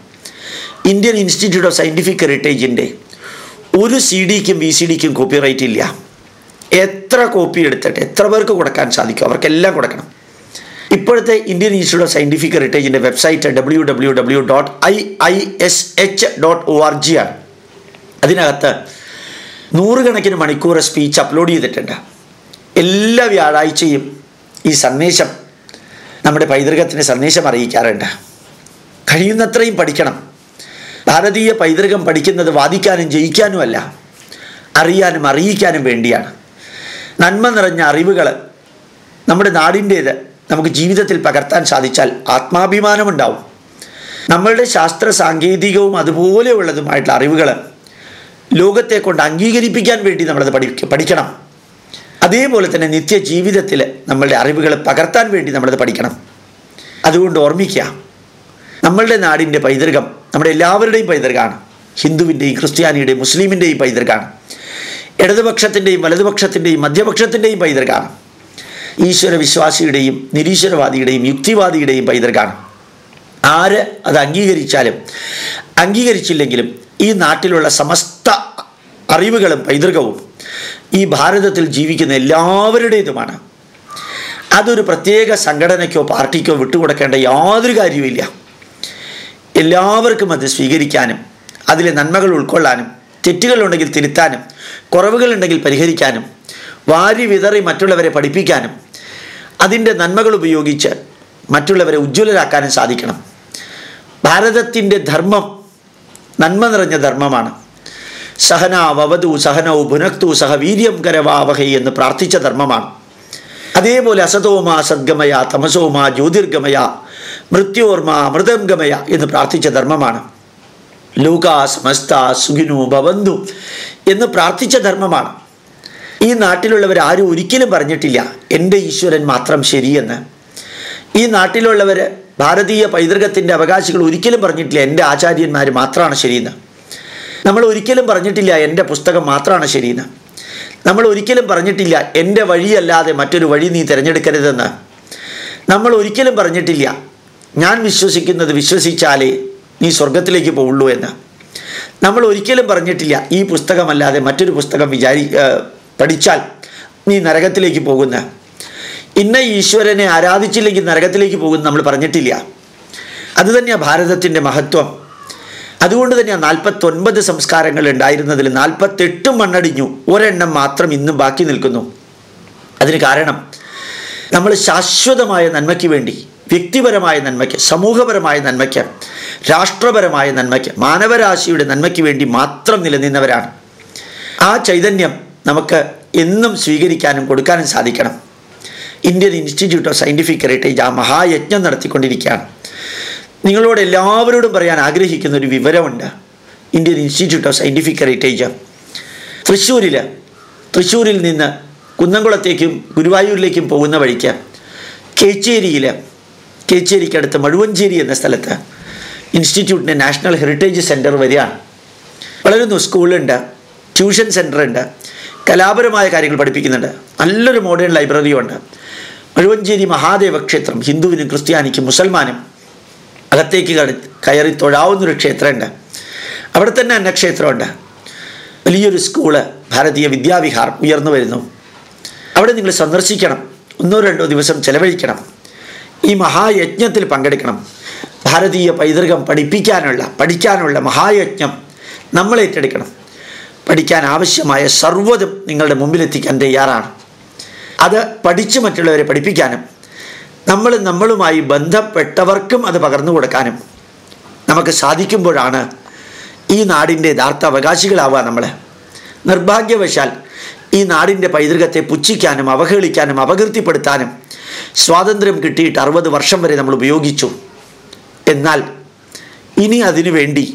A: ഇന്ത്യൻ ഇൻസ്റ്റിറ്റ്യൂട്ട് ഓഫ് സയന്റിഫിക് ഹെറിറ്റേജിന്റെ ഒരു സി ഡിക്കും വി സി ഡിക്കും കോപ്പിറൈറ്റ് ഇല്ല. എത്ര കോപ്പി എടുത്തിട്ട് എത്ര പേർക്ക് കൊടുക്കാൻ സാധിക്കും അവർക്കെല്ലാം കൊടുക്കണം. ഇപ്പോഴത്തെ Indian institute of Scientific ഹെറിറ്റേജിന്റെ website W W W dot I I S H dot O R G ആണ്. അതിനകത്ത് നൂറുകണക്കിന് മണിക്കൂർ സ്പീച്ച് അപ്ലോഡ് ചെയ്തിട്ടുണ്ട്. എല്ലാ വ്യാഴാഴ്ചയും ഈ സന്ദേശം നമ്മുടെ പൈതൃകത്തിന് സന്ദേശം അറിയിക്കാറുണ്ട്. കഴിയുന്നത്രയും പഠിക്കണം. ഭാരതീയ പൈതൃകം പഠിക്കുന്നത് വാദിക്കാനും ജയിക്കാനുമല്ല അറിയാനും അറിയിക്കാനും വേണ്ടിയാണ്. നന്മ നിറഞ്ഞ അറിവുകൾ നമ്മുടെ നാടിന്റേത് നമുക്ക് ജീവിതത്തിൽ പകർത്താൻ സാധിച്ചാൽ ആത്മാഭിമാനമുണ്ടാവും. നമ്മളുടെ ശാസ്ത്ര സാങ്കേതികവും അതുപോലെയുള്ളതുമായിട്ടുള്ള അറിവുകൾ ലോകത്തെ കൊണ്ട് അംഗീകരിപ്പിക്കാൻ വേണ്ടി നമ്മളത് പഠി പഠിക്കണം. അതേപോലെ തന്നെ നിത്യ ജീവിതത്തിൽ നമ്മളുടെ അറിവുകൾ പകർത്താൻ വേണ്ടി നമ്മളത് പഠിക്കണം. അതുകൊണ്ട് ഓർമ്മിക്കുക നമ്മളുടെ നാടിന്റെ പൈതൃകം നമ്മുടെ എല്ലാവരുടെയും പൈതൃകമാണ്. ഹിന്ദുവിന്റെയും ക്രിസ്ത്യാനിയുടെയും മുസ്ലിമിന്റെയും പൈതൃകമാണ്. ഇടതുപക്ഷത്തിന്റെയും വലതുപക്ഷത്തിന്റെയും മധ്യപക്ഷത്തിന്റെയും പൈതൃകമാണ്. ഈശ്വര വിശ്വാസിയുടെയും നിരീശ്വരവാദിയുടെയും യുക്തിവാദിയുടെയും പൈതൃകമാണ്. ആര് അത് അംഗീകരിച്ചാലും അംഗീകരിച്ചില്ലെങ്കിലും ഈ നാട്ടിലുള്ള സമസ്ത അറിവുകളും പൈതൃകവും ഈ ഭാരതത്തിൽ ജീവിക്കുന്ന എല്ലാവരുടേതുമാണ്. അതൊരു പ്രത്യേക സംഘടനയ്ക്കോ പാർട്ടിക്കോ വിട്ടുകൊടുക്കേണ്ട യാതൊരു കാര്യവുമില്ല. എല്ലാവർക്കും അത് സ്വീകരിക്കാനും അതിലെ നന്മകൾ ഉൾക്കൊള്ളാനും തെറ്റുകളുണ്ടെങ്കിൽ തിരുത്താനും കുറവുകളുണ്ടെങ്കിൽ പരിഹരിക്കാനും വാരി വിതറി മറ്റുള്ളവരെ പഠിപ്പിക്കാനും അതിന്റെ നന്മകൾ ഉപയോഗിച്ച് മറ്റുള്ളവരെ ഉജ്ജ്വലരാക്കാനും സാധിക്കണം. ഭാരതത്തിന്റെ ധർമ്മം നന്മ നിറഞ്ഞ ധർമ്മമാണ്. സഹന വവതു സഹനവും സഹ സഹവീര്യം കരവാവഹൈ എന്ന് പ്രാർത്ഥിച്ച ധർമ്മമാണ്. അതേപോലെ അസതോമ സദ്ഗമയ തമസോമ ജ്യോതിർഗമയ മൃത്യോർമ അമൃതംഗമയ എന്ന് പ്രാർത്ഥിച്ച ധർമ്മമാണ്. ലൂക സമസ്ത സുഖിനു ഭവന്തു എന്ന് പ്രാർത്ഥിച്ച ധർമ്മമാണ്. ഈ നാട്ടിലുള്ളവർ ആരും ഒരിക്കലും പറഞ്ഞിട്ടില്ല എന്റെ ഈശ്വരൻ മാത്രം ശരിയെന്ന്. ഈ നാട്ടിലുള്ളവർ ഭാരതീയ പൈതൃകത്തിന്റെ അവകാശികൾ ഒരിക്കലും പറഞ്ഞിട്ടില്ല എന്റെ ആചാര്യന്മാർ മാത്രമാണ് ശരിയെന്ന്. നമ്മൾ ഒരിക്കലും പറഞ്ഞിട്ടില്ല എന്റെ പുസ്തകം മാത്രമാണ് ശരിയെന്ന്. നമ്മൾ ഒരിക്കലും പറഞ്ഞിട്ടില്ല എന്റെ വഴിയല്ലാതെ മറ്റൊരു വഴി നീ തിരഞ്ഞെടുക്കരുതെന്ന്. നമ്മൾ ഒരിക്കലും പറഞ്ഞിട്ടില്ല ഞാൻ വിശ്വസിക്കുന്നത് വിശ്വസിച്ചാലേ നീ സ്വർഗത്തിലേക്ക് പോവുള്ളൂ എന്ന്. നമ്മൾ ഒരിക്കലും പറഞ്ഞിട്ടില്ല ഈ പുസ്തകമല്ലാതെ മറ്റൊരു പുസ്തകം വിചാരി പഠിച്ചാൽ നീ നരകത്തിലേക്ക് പോകുന്ന. ഇന്ന ഈശ്വരനെ ആരാധിച്ചില്ലെങ്കിൽ നരകത്തിലേക്ക് പോകുമെന്ന് നമ്മൾ പറഞ്ഞിട്ടില്ല. അതുതന്നെയാണ് ഭാരതത്തിന്റെ മഹത്വം. അതുകൊണ്ട് തന്നെയാണ് നാൽപ്പത്തൊൻപത് സംസ്കാരങ്ങൾ ഉണ്ടായിരുന്നതിൽ നാൽപ്പത്തെട്ടും മണ്ണടിഞ്ഞു. ഒരെണ്ണം മാത്രം ഇന്നും ബാക്കി നിൽക്കുന്നു. അതിന് കാരണം നമ്മൾ ശാശ്വതമായ നന്മയ്ക്ക് വേണ്ടി വ്യക്തിപരമായ നന്മയ്ക്ക് സമൂഹപരമായ നന്മയ്ക്ക് രാഷ്ട്രപരമായ നന്മയ്ക്ക് മാനവരാശിയുടെ നന്മയ്ക്ക് വേണ്ടി മാത്രം നിലനിന്നവരാണ്. ആ ചൈതന്യം നമുക്ക് എന്നും സ്വീകരിക്കാനും കൊടുക്കാനും സാധിക്കണം. Indian Institute of Scientific Heritage ആ മഹായജ്ഞം നടത്തിക്കൊണ്ടിരിക്കുകയാണ്. നിങ്ങളോട് എല്ലാവരോടും പറയാൻ ആഗ്രഹിക്കുന്ന ഒരു വിവരമുണ്ട്. Indian Institute of Scientific Heritage. തൃശ്ശൂരിൽ തൃശ്ശൂരിൽ നിന്ന് കുന്നംകുളത്തേക്കും ഗുരുവായൂരിലേക്കും പോകുന്ന വഴിക്ക് കേച്ചേരിയിൽ കേച്ചേരിക്കടുത്ത് മഴുവഞ്ചേരി എന്ന സ്ഥലത്ത് ഇൻസ്റ്റിറ്റ്യൂട്ടിന്റെ നാഷണൽ ഹെറിറ്റേജ് സെന്റർ വരികയാണ്. വളരുന്നു സ്കൂളുണ്ട് ട്യൂഷൻ സെന്റർ ഉണ്ട് കലാപരമായ കാര്യങ്ങൾ പഠിപ്പിക്കുന്നുണ്ട്. നല്ലൊരു മോഡേൺ ലൈബ്രറിയും മഹാദേവക്ഷേത്രം മഹാദേവ ക്ഷേത്രം ഹിന്ദുവിനും ക്രിസ്ത്യാനിക്കും മുസൽമാനും അകത്തേക്ക് കയറി തൊഴാവുന്നൊരു ക്ഷേത്രമുണ്ട്. അവിടെ തന്നെ അന്നക്ഷേത്രമുണ്ട്. വലിയൊരു സ്കൂൾ ഭാരതീയ വിദ്യാവിഹാർ ഉയർന്നു വരുന്നു. അവിടെ നിങ്ങൾ സന്ദർശിക്കണം. ഒന്നോ രണ്ടോ ദിവസം ചെലവഴിക്കണം. ഈ മഹായജ്ഞത്തിൽ പങ്കെടുക്കണം. ഭാരതീയ പൈതൃകം പഠിപ്പിക്കാനുള്ള പഠിക്കാനുള്ള മഹായജ്ഞം നമ്മൾ ഏറ്റെടുക്കണം. പഠിക്കാൻ ആവശ്യമായ സർവതും നിങ്ങളുടെ മുമ്പിലെത്തിക്കാൻ തയ്യാറാണ്. അത് പഠിച്ച് മറ്റുള്ളവരെ പഠിപ്പിക്കാനും നമ്മൾ നമ്മളുമായി ബന്ധപ്പെട്ടവർക്കും അത് പകർന്നു കൊടുക്കാനും നമുക്ക് സാധിക്കുമ്പോഴാണ് ഈ നാടിന്റെ യഥാർത്ഥ അവകാശികളാവുക നമ്മൾ നിർഭാഗ്യവശാൽ ഈ നാടിന്റെ പൈതൃകത്തെ പുച്ഛിക്കാനും അവഹേളിക്കാനും അപകീർത്തിപ്പെടുത്താനും സ്വാതന്ത്ര്യം കിട്ടിയിട്ട് അറുപത് വർഷം വരെ നമ്മൾ ഉപയോഗിച്ചു. എന്നാൽ ഇനി അതിനു വേണ്ടി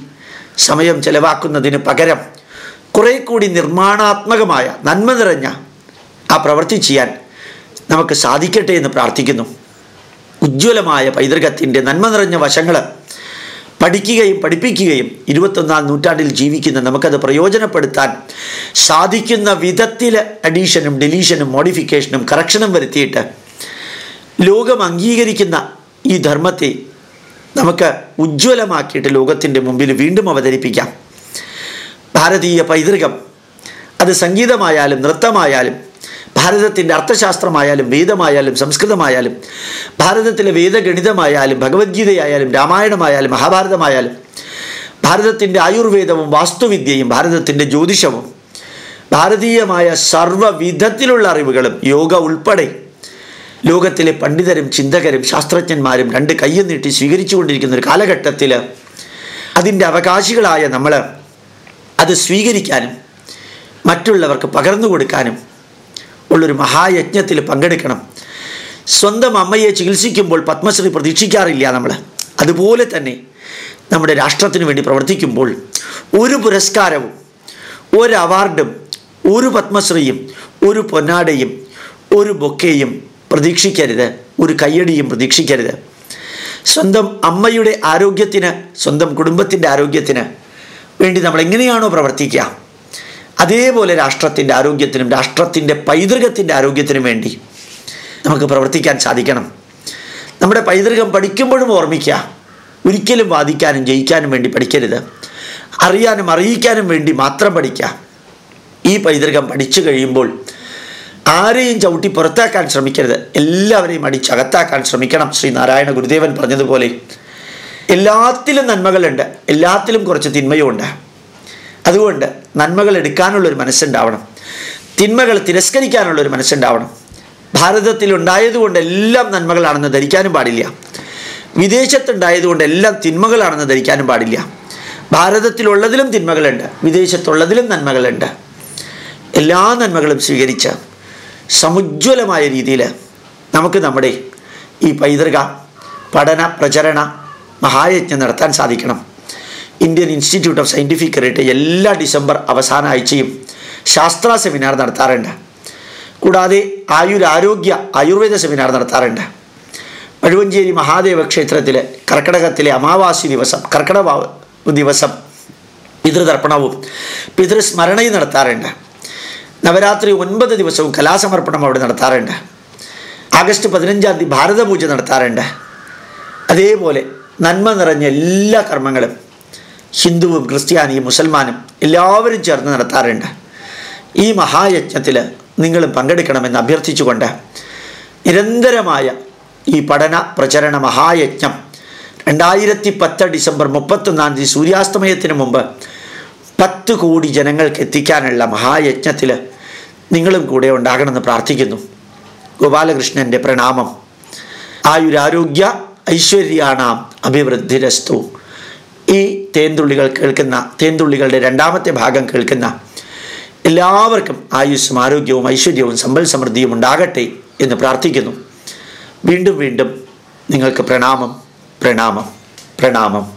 A: സമയം ചെലവാക്കുന്നതിന് പകരം കുറേ കൂടി നിർമ്മാണാത്മകമായ നന്മ നിറഞ്ഞ ആ പ്രവൃത്തി ചെയ്യാൻ നമുക്ക് സാധിക്കട്ടെ എന്ന് പ്രാർത്ഥിക്കുന്നു. ഉജ്ജ്വലമായ പൈതൃകത്തിന്റെ നന്മ നിറഞ്ഞ വശങ്ങൾ പഠിക്കുകയും പഠിപ്പിക്കുകയും ഇരുപത്തൊന്നാം നൂറ്റാണ്ടിൽ ജീവിക്കുന്ന നമുക്കത് പ്രയോജനപ്പെടുത്താൻ സാധിക്കുന്ന വിധത്തിൽ അഡീഷനും ഡെലീഷനും മോഡിഫിക്കേഷനും കറക്ഷനും വരുത്തിയിട്ട് ലോകം അംഗീകരിക്കുന്ന ഈ ധർമ്മത്തെ നമുക്ക് ഉജ്ജ്വലമാക്കിയിട്ട് ലോകത്തിന്റെ മുമ്പിൽ വീണ്ടും അവതരിപ്പിക്കാം. ഭാരതീയ പൈതൃകം അത് സംഗീതമായാലും നൃത്തമായാലും ഭാരതത്തിന്റെ അർത്ഥശാസ്ത്രമായാലും വേദമായാലും സംസ്കൃതമായാലും ഭാരതത്തിലെ വേദഗണിതമായാലും ഭഗവത്ഗീതയായാലും രാമായണമായാലും മഹാഭാരതമായാലും ഭാരതത്തിന്റെ ആയുർവേദവും വാസ്തുവിദ്യയും ഭാരതത്തിന്റെ ജ്യോതിഷവും ഭാരതീയമായ സർവവിധത്തിലുള്ള അറിവുകളും യോഗ ഉൾപ്പെടെ ലോകത്തിലെ പണ്ഡിതരും ചിന്തകരും ശാസ്ത്രജ്ഞന്മാരും രണ്ട് കയ്യും നീട്ടി സ്വീകരിച്ചുകൊണ്ടിരിക്കുന്ന ഒരു കാലഘട്ടത്തിൽ അതിന്റെ അവകാശികളായ നമ്മൾ അത് സ്വീകരിക്കാനും മറ്റുള്ളവർക്ക് പകർന്നു കൊടുക്കാനും ഉള്ളൊരു മഹായജ്ഞത്തിൽ പങ്കെടുക്കണം. സ്വന്തം അമ്മയെ ചികിത്സിക്കുമ്പോൾ പത്മശ്രീ പ്രതീക്ഷിക്കാറില്ല നമ്മൾ അതുപോലെ തന്നെ നമ്മുടെ രാഷ്ട്രത്തിന് വേണ്ടി പ്രവർത്തിക്കുമ്പോൾ ഒരു പുരസ്കാരവും ഒരു അവാർഡും ഒരു പത്മശ്രീയും ഒരു പൊന്നാടയും ഒരു ബൊക്കെയും പ്രതീക്ഷിക്കരുത്. ഒരു കയ്യടിയും പ്രതീക്ഷിക്കരുത്. സ്വന്തം അമ്മയുടെ ആരോഗ്യത്തിന് സ്വന്തം കുടുംബത്തിന്റെ ആരോഗ്യത്തിന് വേണ്ടി നമ്മൾ എങ്ങനെയാണോ പ്രവർത്തിക്കുക? അതേപോലെ രാഷ്ട്രത്തിന്റെ ആരോഗ്യത്തിനും രാഷ്ട്രത്തിന്റെ പൈതൃകത്തിന്റെ ആരോഗ്യത്തിനും വേണ്ടി നമുക്ക് പ്രവർത്തിക്കാൻ സാധിക്കണം. നമ്മുടെ പൈതൃകം പഠിക്കുമ്പോഴും ഓർമ്മിക്കുക ഒരിക്കലും വാദിക്കാനും ജയിക്കാനും വേണ്ടി പഠിക്കരുത്. അറിയാനും അറിയിക്കാനും വേണ്ടി മാത്രം പഠിക്കുക. ഈ പൈതൃകം പഠിച്ചു കഴിയുമ്പോൾ ആരെയും ചവിട്ടി പുറത്താക്കാൻ ശ്രമിക്കരുത്. എല്ലാവരെയും അടിച്ചകത്താക്കാൻ ശ്രമിക്കണം. ശ്രീ നാരായണ ഗുരുദേവൻ പറഞ്ഞതുപോലെ എല്ലാത്തിലും നന്മകളുണ്ട്. എല്ലാത്തിലും കുറച്ച് തിന്മയുമുണ്ട്. അതുകൊണ്ട് നന്മകൾ എടുക്കാനുള്ളൊരു മനസ്സുണ്ടാവണം. തിന്മകൾ തിരസ്കരിക്കാനുള്ളൊരു മനസ്സുണ്ടാവണം. ഭാരതത്തിൽ ഉണ്ടായതുകൊണ്ട് എല്ലാം നന്മകളാണെന്ന് ധരിക്കാനും പാടില്ല. വിദേശത്തുണ്ടായതുകൊണ്ട് എല്ലാം തിന്മകളാണെന്ന് ധരിക്കാനും പാടില്ല. ഭാരതത്തിലുള്ളതിലും തിന്മകളുണ്ട്. വിദേശത്തുള്ളതിലും നന്മകളുണ്ട്. എല്ലാ നന്മകളും സ്വീകരിച്ച് സമുജ്വലമായ രീതിയിൽ നമുക്ക് നമ്മുടെ ഈ പൈതൃക പഠന പ്രചരണ മഹായജ്ഞം നടത്താൻ സാധിക്കണം. ഇന്ത്യൻ ഇൻസ്റ്റിറ്റ്യൂട്ട് ഓഫ് സയന്റിഫിക് കറിയിട്ട് എല്ലാ ഡിസംബർ അവസാന ആഴ്ചയും ശാസ്ത്ര സെമിനാർ നടത്താറുണ്ട്. കൂടാതെ ആയുരാരോഗ്യ ആയുർവേദ സെമിനാർ നടത്താറുണ്ട്. പഴുവഞ്ചേരി മഹാദേവ ക്ഷേത്രത്തിൽ കർക്കിടകത്തിലെ അമാവാസി ദിവസം കർക്കിടക ദിവസം പിതൃതർപ്പണവും പിതൃസ്മരണയും നടത്താറുണ്ട്. നവരാത്രി ഒൻപത് ദിവസവും കലാസമർപ്പണം അവിടെ നടത്താറുണ്ട്. ആഗസ്റ്റ് പതിനഞ്ചാം തീയതി ഭാരതപൂജ നടത്താറുണ്ട്. അതേപോലെ നന്മ നിറഞ്ഞ എല്ലാ കർമ്മങ്ങളും ഹിന്ദുവും ക്രിസ്ത്യാനിയും മുസൽമാനും എല്ലാവരും ചേർന്ന് നടത്താറുണ്ട്. ഈ മഹായജ്ഞത്തിൽ നിങ്ങളും പങ്കെടുക്കണമെന്ന് അഭ്യർത്ഥിച്ചുകൊണ്ട് നിരന്തരമായ ഈ പഠന പ്രചരണ മഹായജ്ഞം രണ്ടായിരത്തി പത്ത് ഡിസംബർ മുപ്പത്തൊന്നാം തീയതി സൂര്യാസ്തമയത്തിന് മുമ്പ് പത്ത് കോടി ജനങ്ങൾക്ക് എത്തിക്കാനുള്ള മഹായജ്ഞത്തിൽ നിങ്ങളും കൂടെ ഉണ്ടാകണമെന്ന് പ്രാർത്ഥിക്കുന്നു. ഗോപാലകൃഷ്ണന്റെ പ്രണാമം. ആയുരാരോഗ്യ ഐശ്വര്യാണാം. അഭിവൃദ്ധിരസ്തു. ഈ തേൻതുള്ളികൾ കേൾക്കുന്ന തേൻതുള്ളികളുടെ രണ്ടാമത്തെ ഭാഗം കേൾക്കുന്ന എല്ലാവർക്കും ആയുസ്സും ആരോഗ്യവും ഐശ്വര്യവും സമ്പൽ സമൃദ്ധിയും ഉണ്ടാകട്ടെ എന്ന് പ്രാർത്ഥിക്കുന്നു. വീണ്ടും വീണ്ടും നിങ്ങൾക്ക് പ്രണാമം പ്രണാമം പ്രണാമം.